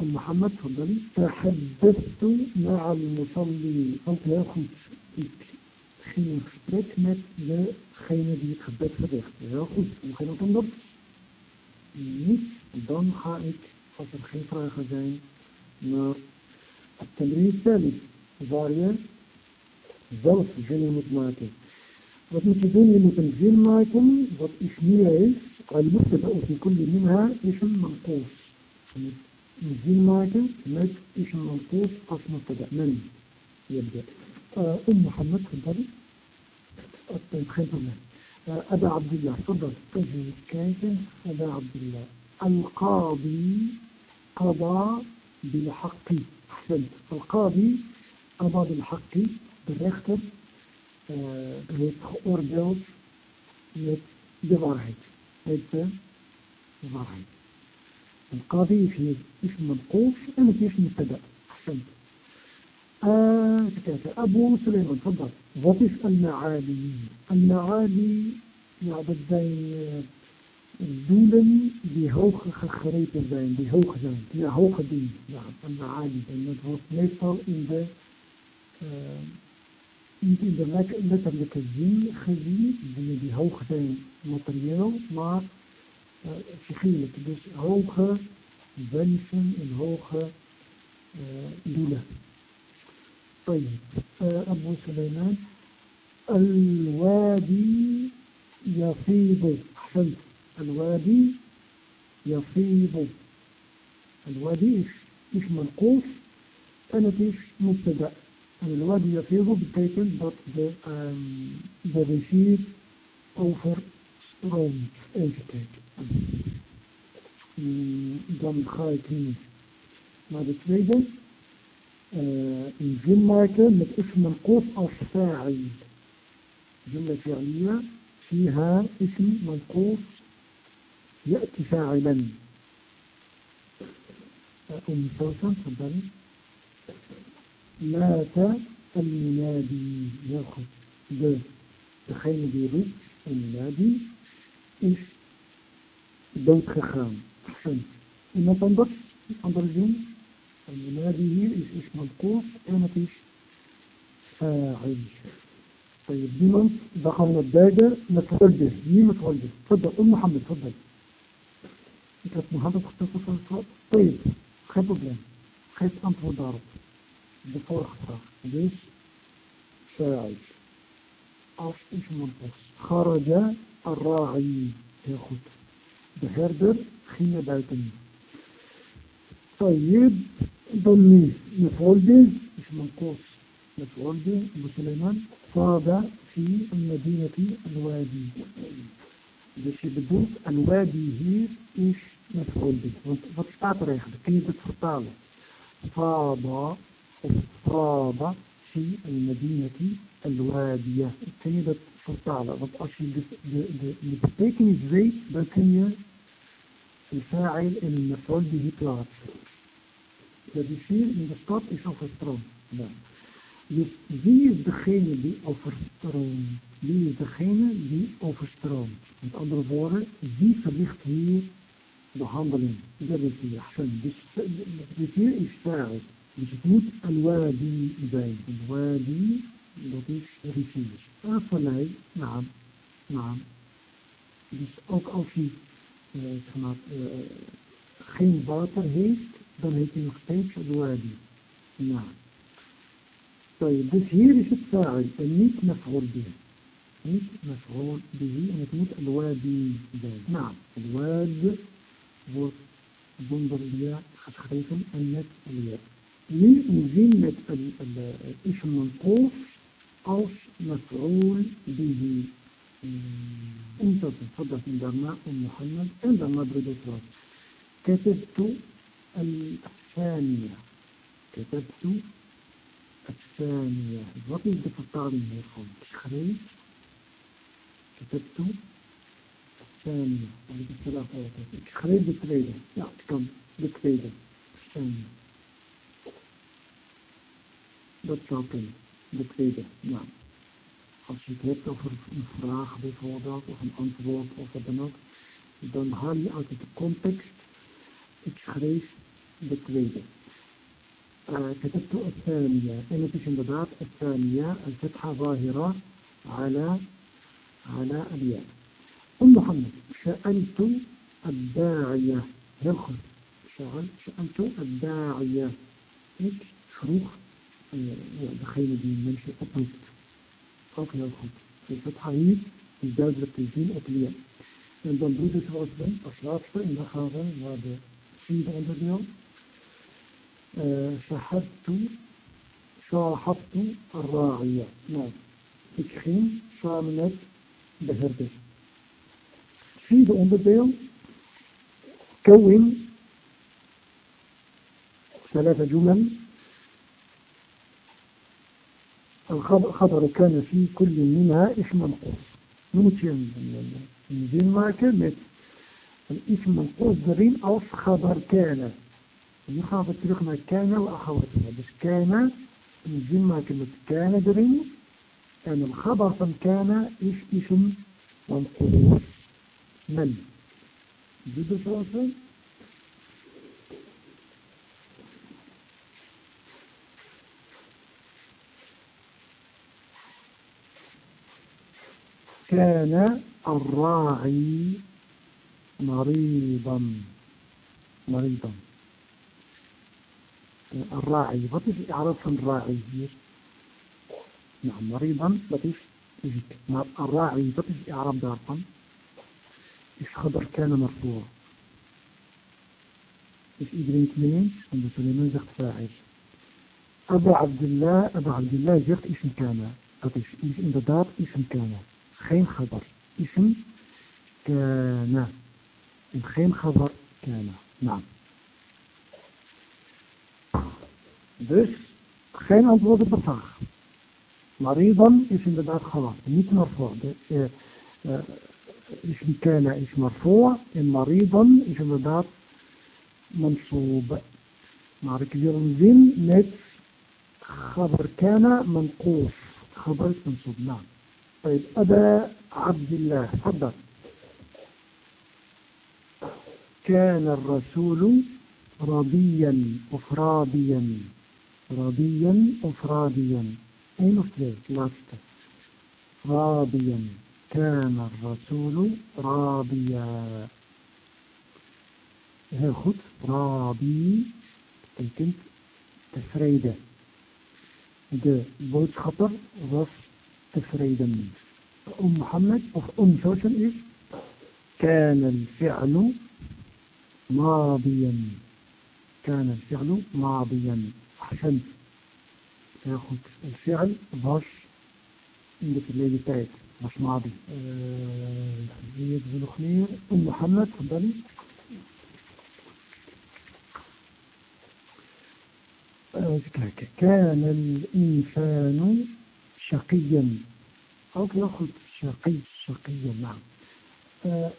محمد تفضلي تحدثت مع المصلي. أنت يا خوت خيمة فتاك مات لا خيمة دي تحدث فتاك يا خوت وخيمة تنضر مش دان خائك فصل خيمة فرايخة زين نار. التمرين الثالث. زاريا ظرف جنة متماتك wat moet je doen? Je moet een zin maken wat ismiya is. المبتدا في كل منها اسم منقوص. een zin maken met اسم منقوص als مبتدأ من يبدأ. أم محمد تفضلي. طيب geen probleem. أبا عبد الله تفضل. طيب كيف أبا عبد الله القاضي قضى بالحق أحسنت القاضي قضى بالحق بالrechter heeft geoordeeld met de waarheid. Met de waarheid. Een qadi is hier ism en het is mubtada. Tfaddal. Wat is al-ma'ali? Al-ma'ali, ja, dat zijn doelen die hoog gegrepen zijn, die hoog zijn, die hoge dingen. Ja, al-ma'ali. En dat wordt meestal in de niet in de letterlijke zin gezien, die, die hoog zijn materieel, maar uh, figuurlijk. Dus hoge wensen en hoge uh, doelen. طيب أبو سليمان الوادي يفيض أحسنت الوادي يفيض الوادي is منقوص het is مبتدأ من الوادي يفيض بالتيتل ذا بريسير أوفر روم ايفتيك دم خايتين ما بتريده آه، الجيم مايكل من اسم منقوص أو فاعل جملة فعلية فيها اسم منقوص يأتي فاعلا. أم سوسن تفضلي مات المنادي ياخذ ب تخيل بيرد المنادي إيش؟ بيت خخام حسن إما تنظر تنظر الجن المنادي هي إيش إيش مذكور؟ أنا إيش؟ فاعل. طيب بمن دخلنا الدادة نتوجه مين متفضل تفضل. أم محمد تفضل. كانت محمد خطيط طيب خير بلان. خير أنت ودارك بفرخته بس فاعل أف إيش البخص خرج الراعي تاخد بهردر خينا بعدين طيب ضمي مفعول به إيش القوس مفعول به مسلمان صاد في المدينة الوادي بس بدوس الوادي هي إيش مفعول به بيز وتستعطر ياخد كيف تفرطاله صاد الصابة في المدينة الوادية kun je dat vertalen. Want als je de, de, de, de betekenis weet, dan kun je الفاعل en een maf'ul bihi plaatsen. Dat is hier in de stad is overstroomd. Ja. Dus wie is degene die overstroomt? Wie is degene die overstroomt? Met andere woorden, wie verlicht hier de handeling? Dat is hier. Dus, dus hier is fa'il. جبوت الوادي إباي الوادي لطيف شريفي أفلاي نعم نعم. بس أوك أو في آه، كما آه، خيم باتر هيك دان هيك نختيش الوادي. نعم. طيب بس هير شو تفاعل النيت مفعول به. النيت مفعول به أنا تموت الوادي إباي نعم. الواد بوت بندر الياء خد خليكم النت الياء لمذمة الاسم منقوص أو مفعول به. أنت تفضل عندما أم محمد عندما أدرج الفرق. كتبت الثانية. كتبت الثانية. وفي الدفتر المرفوض شخريت. كتبت الثانية. شخريت بتريدة. لا تكمل بتريدة. الثانية. De tweede ja als je het hebt over een vraag bijvoorbeeld of een antwoord of wat dan ook dan haal je uit de context ik schreef de tweede كتبت الثانية أنا في انضباط الثانية الفتحة ظاهرة على على الياء أم محمد سألت الداعية يدخل سألت الداعية ik vroeg degene die mensen oproept. Ook heel goed. Dus het hier is duidelijk te zien op leer. En dan broeders zoals ben, als laatste, en dan gaan we naar de vierde onderdeel. صاحبت صاحبت الراعية نعم ik ging samen met de herder vierde onderdeel كون ثلاثة جمل الخبر كان في كل منها اسم منقوص ممكن من دين يعني؟ ما كلمت الاسم منقوص درين أو خبر كان. يخاف تاريخنا كان وأخواتنا. بس كان من دين ما كلمت كان درين يعني الخبر فان كان اسم منقوص من؟ جد الفرنسي كان الراعي مريضا. مريضا. الراعي. بطيف إعراض الراعي نعم مريضا. بطيف نعم، الراعي. بطيف إعراض دارقا إيش خبر كان مرفوع. إيش إدرين كمين عند سليمان زخت فاعل. أبو عبد الله أبو عبد الله زخت إسم كان. بطيف إيش انت دار إسم كان. geen gabar ism kana. En geen gabar kana. Naam. Nou. Dus geen antwoord op de vraag. Maridan is inderdaad galas, niet maar voor. De, eh, eh, is een kana is maar voor en Mariban is inderdaad mansoob. Maar ik wil een zin met gabar kana manqoof. Gabar is mansoub, naam. طيب أبا عبد الله تفضل. كان الرسول رضيا أفراديا. رضيا أفراديا. أفراد لاسته راضيا كان الرسول راضيا heel goed راضي betekent tevreden de boodschapper was tevreden. أم محمد أو أم شوشن إيش؟ كان الفعل ماضياً. كان الفعل ماضياً. عشان تأخذ الفعل باش عندك الليلة تايت باش ماضي. زيد بن خمير أم محمد تفضلي. آه، كان الإنسان شقيا أو نأخذ شقي شقيا نعم. آه،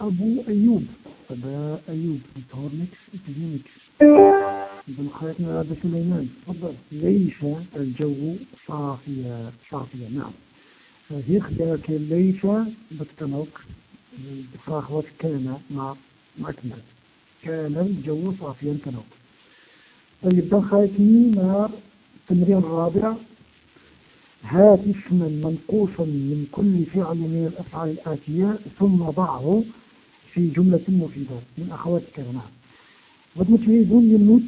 أبو أيوب. أبا أيوب إلكترونكس إكلينكس بن خيرنا هذا سليمان. تفضل. ليس الجو صافيا صافيا نعم. هذه خدمة ليس بتنوك بصراحة كان مع ما كمل كان الجو صافيا تنوك طيب بن خيرتني مع التمرين الرابع هات اسما منقوصا من كل فعل من الأفعال الآتية ثم ضعه في جملة مفيدة. من اخواتك نعم وديت يزون ينوت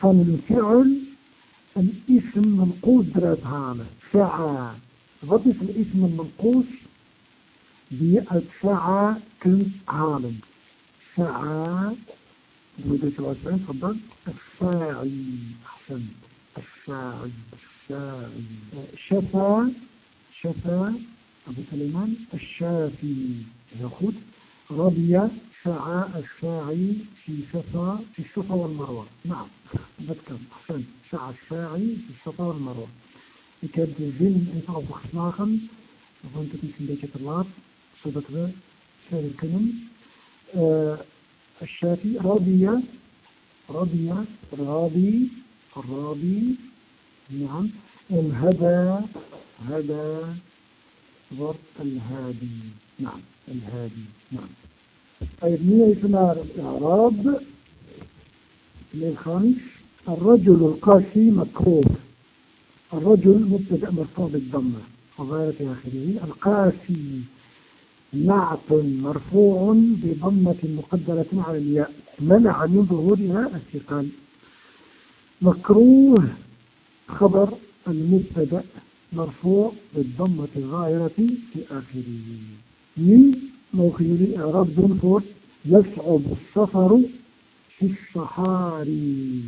فان الفعل الاسم منقوص درات هانا فعا. وديت الاسم المنقوص بيأت فعا كن عالم. فعا. مدة الوصفين تفضل. الفاعل. احسن الفاعل. شفا شفا أبو سليمان الشافي ياخذ رضي سعى الساعي في صفا في الصفا والمروة. نعم بذكر أحسن سعى الساعي في الصفا والمروة. Ik heb de zin even overgeslagen, want het is een beetje te laat. Uh, الشافي رضي رضي راضي الراضي نعم. الهدى هدى ضرب الهادي. نعم الهادي. نعم. طيب مين يسمى الإعراب؟ للخامس الرجل القاسي مكروه. الرجل مبتدأ مرفوع بالضمة. وغيرة آخره القاسي نعت مرفوع بضمة مقدرة على الياء. منع من ظهورها الثقل مكروه خبر المبتدأ مرفوع بالضمة الظاهرة في آخره من موخيري إعراب دونفورد يصعب السفر في الصحاري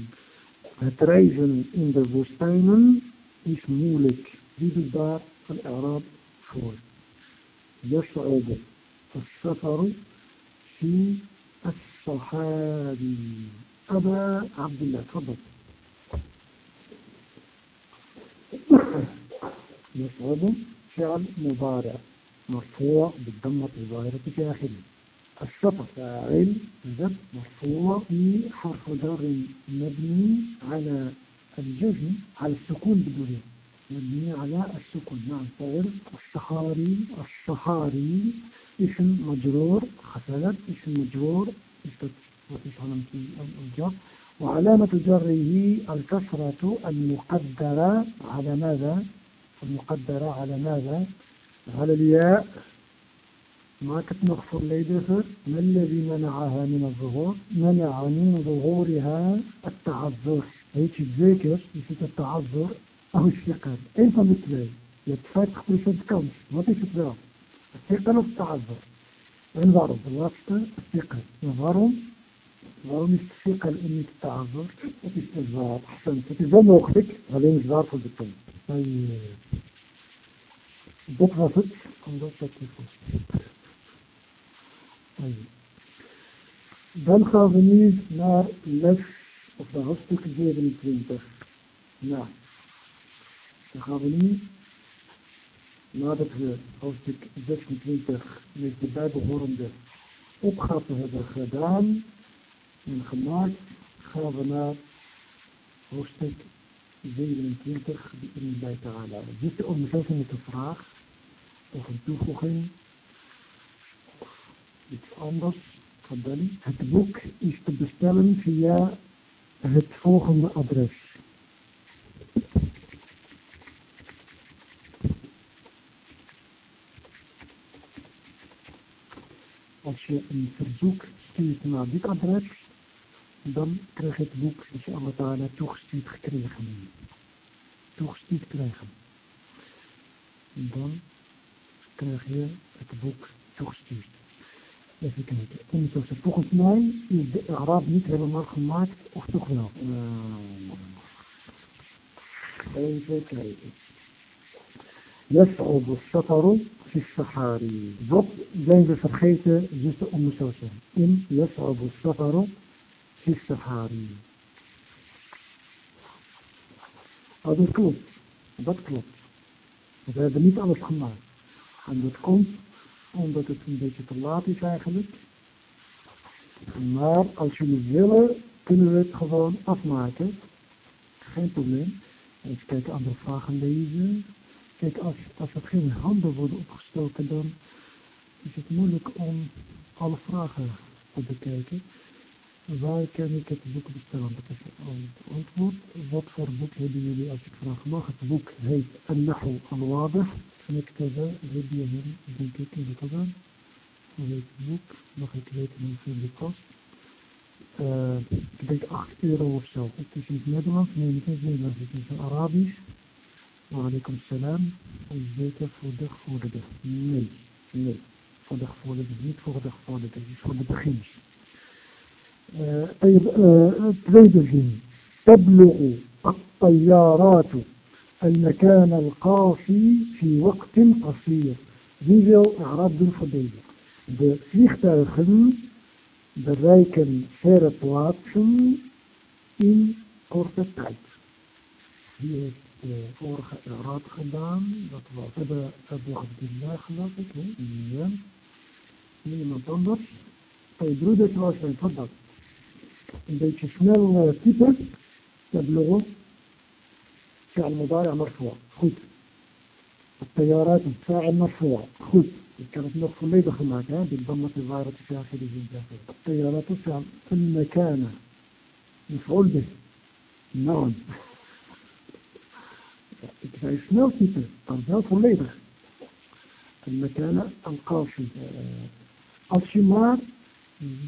Het reizen in de woestijnen is moeilijk. Wie doet daar? يصعب السفر في الصحاري أبا عبد الله تفضل يصعب فعل مضارع مرفوع بالضمة الظاهرة في آخره. السطر فاعل ذب مرفوع في حرف جر مبني على الجزم على السكون بدونه مبني على السكون. نعم فاعل الصحاري الصحاري اسم مجرور خسلت اسم مجرور الجر وعلامة جره الكسرة المقدرة على ماذا؟ المقدرة على ماذا؟ على الياء. ما كنت نغفر ليدفر ما الذي منعها من الظهور؟ منع من ظهورها التعذر. هيك الذكر يسيت التعذر أو الثقل أين فمثل يتفاتح في الكون ما في فترة الثقل والتعذر وين ضرب الواسطة الثقل waarom waarom is het fiqh en niet tafel? Dat is eh, te zwaar. Het is wel mogelijk, alleen zwaar voor de pen. Eh, dat was het, omdat dat is. Dan gaan we nu naar les, op de hoofdstuk 27. Nou, dan gaan we nu, nadat we eh, hoofdstuk 26 met de bijbehorende opgave hebben gedaan, en gemaakt, gaan we naar hoofdstuk 27 in bij te halen. Dit is de de vraag of een toevoeging iets anders. Het boek is te bestellen via het volgende adres. Als je een verzoek stuurt naar dit adres, dan krijg je het boek inshallah toegestuurd gekregen. Toegestuurd krijgen. Dan krijg je het boek toegestuurd. Even kijken. En zoals volgens mij is de Arab niet helemaal gemaakt, of toch wel? Even kijken. يصعب السفر في الصحاري wat zijn we vergeten zuster om zo zijn in يصعب السفر Sister te Oh, dat klopt. Dat klopt. We hebben niet alles gemaakt. En dat komt omdat het een beetje te laat is eigenlijk. Maar als jullie willen, kunnen we het gewoon afmaken. Geen probleem. Even kijken, andere vragen lezen. Kijk, als, als er geen handen worden opgestoken, dan is het moeilijk om alle vragen te bekijken waar kan ik het boek bestellen? Dat is het antwoord. Wat voor boek hebben jullie als ik vraag mag? Het boek heet Al-Nahu Al-Wadih. Mektaba Rebiyahim, denk ik in de Koran. Hoe heet het boek? Mag ik weten hoeveel de kost? Uh, eh, ik denk 8 euro of zo. Het is in het Nederlands, nee niet in het Nederlands, het is in Arabisch. Waalaikum salam. om beter voor de gevorderde. Nee, nee. Voor de gevorderde, niet voor de gevorderde. Het is voor de beginners. طيب zin تبلغ الطيارات المكان القاصي في وقت قصير wil Arab doen deze de vliegtuigen bereiken verre plaatsen in korte tijd wie heeft de vorige Arab gedaan dat was Abu Abdullah geloof ik ja niemand anders twee broeders was zijn dat een beetje snel. تبلغوا فعل مضارع مرفوع. goed التيارات فاعل مرفوع. goed ik kan het nog volledig بالضمة الظاهرة في آخر الجملة التيارات فعل المكان. مفعول به. نعم. ik zei snel typen volledig المكان القافي je maar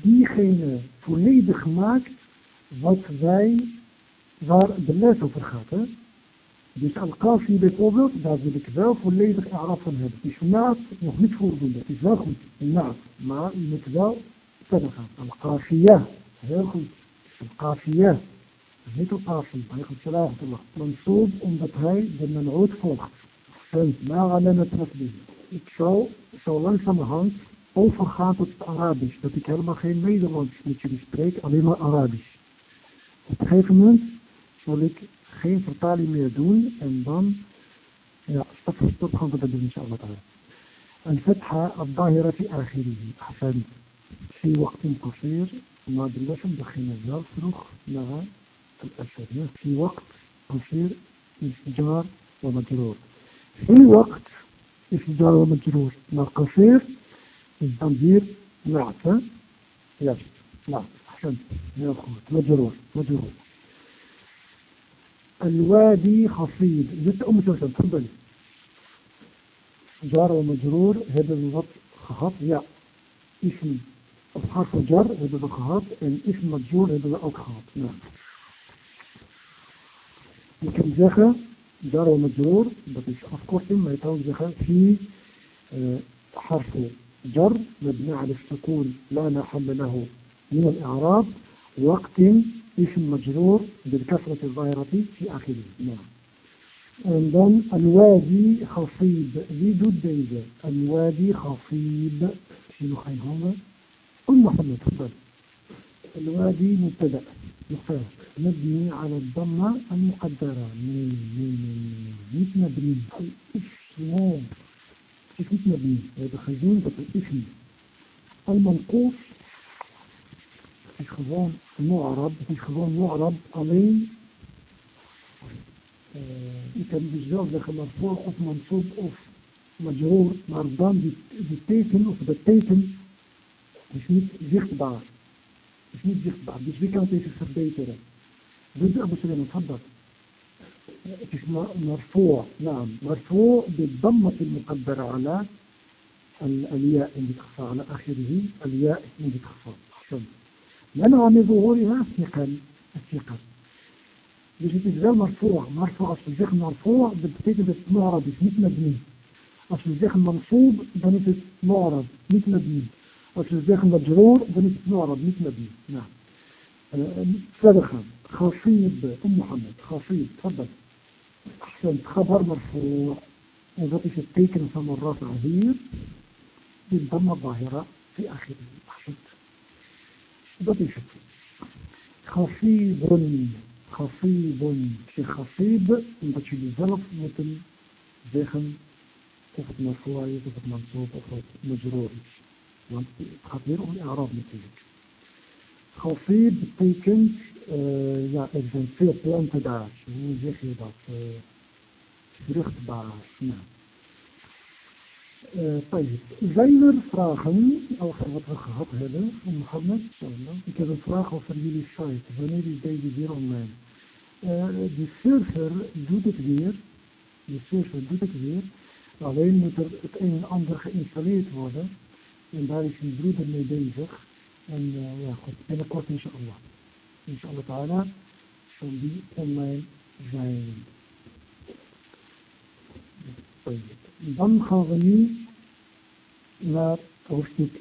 diegene volledig maakt wat wij, waar de les over gaat. Hè? Dus Al-Qafi bijvoorbeeld, daar wil ik wel volledig Arab van hebben. Het is naast nog niet voldoende. Het is wel goed, naast. Maar je moet wel verder gaan. Al-Qafiyah, heel goed. Al-Qafiyah, niet Al-Qafi, alaykum salam Mansoob, omdat hij de menrood volgt. Maar alleen het Ik zou zo langzamerhand overgaat tot het Arabisch. Dat ik helemaal geen Nederlands met jullie spreek, alleen maar Arabisch. Op een gegeven moment zal ik geen vertaling meer doen en dan ja, stap voor stap gaan we dat doen inshallah ta'ala. الفتحة الظاهرة في آخره أحسنت في وقت قصير ما باللسم دخلنا الزار فروخ مع الأسد في وقت قصير إسجار ومجرور في وقت إسجار ومجرور ما قصير الزنبير يعطى يعطى أحسن يا أخوات مجرور مجرور. الوادي خصيب. جت أم سوسن تفضلي. جار ومجرور هذا بالضبط خط يا اسم الحرف جر هذا بالخط الاسم مجرور هذا بالخط نعم. يمكن زخة جار ومجرور بس أذكر إما يتوجه في آه، حرفه. جر مبني على السكون لا محل له من الإعراب وقت اسم مجرور بالكسرة الظاهرة في آخره. نعم. عندهم الوادي خصيب wie doet الوادي خصيب. في nog een handen أم محمد تفضل. الوادي مبتدأ. مبني على الضمة المقدرة. من من من مبني الاسم Het is gewoon Mu'arab alleen. Uh, ik kan dus wel zeggen maar voor of mansoob of majroor. Maar dan die, die teken of dat teken is niet zichtbaar. Is niet zichtbaar. Dus wie kan deze verbeteren? Dus Abu Sulaiman, had مرفوع نعم مرفوع بالضمة المقدرة على الياء اللي تخفى على آخره الياء اللي تخفى. أحسن لنا من ظهورها ثقل الثقل بس الزخم مرفوع. مرفوع أصل الزخم مرفوع بتبتدي بتمعرض مش مبني. أصل الزخم منصوب بنيت معرض مش مبني. أصل الزخم مجرور بنيت معرض مش مبني. نعم. أه، صدقا خاصية أم محمد خاصية تفضل. أحسن خبر مرفوع وضطش التيك نفى مرات عذير من الظاهرة في آخر أحسن ضطش خصيب خفيض في خفيض ضطش بزلف مثل زيخن تفت مرفوعي تفت منصوب وقت مجرور خطير أو الإعراب مثل خفيض تيكن uh, ja, er zijn veel planten daar. Hoe zeg je dat? Uh, vruchtbaar. Nou. Uh, zijn er vragen over wat we gehad hebben van Mohammed? Ik heb een vraag over jullie site. Wanneer is deze weer online? De server doet het weer. De server doet het weer. Alleen moet er het een en ander geïnstalleerd worden. En daar is mijn broeder mee bezig. En ja, goed, binnenkort inshallah. Inshallah ta'ala zal die online zijn. Dan gaan we nu naar hoofdstuk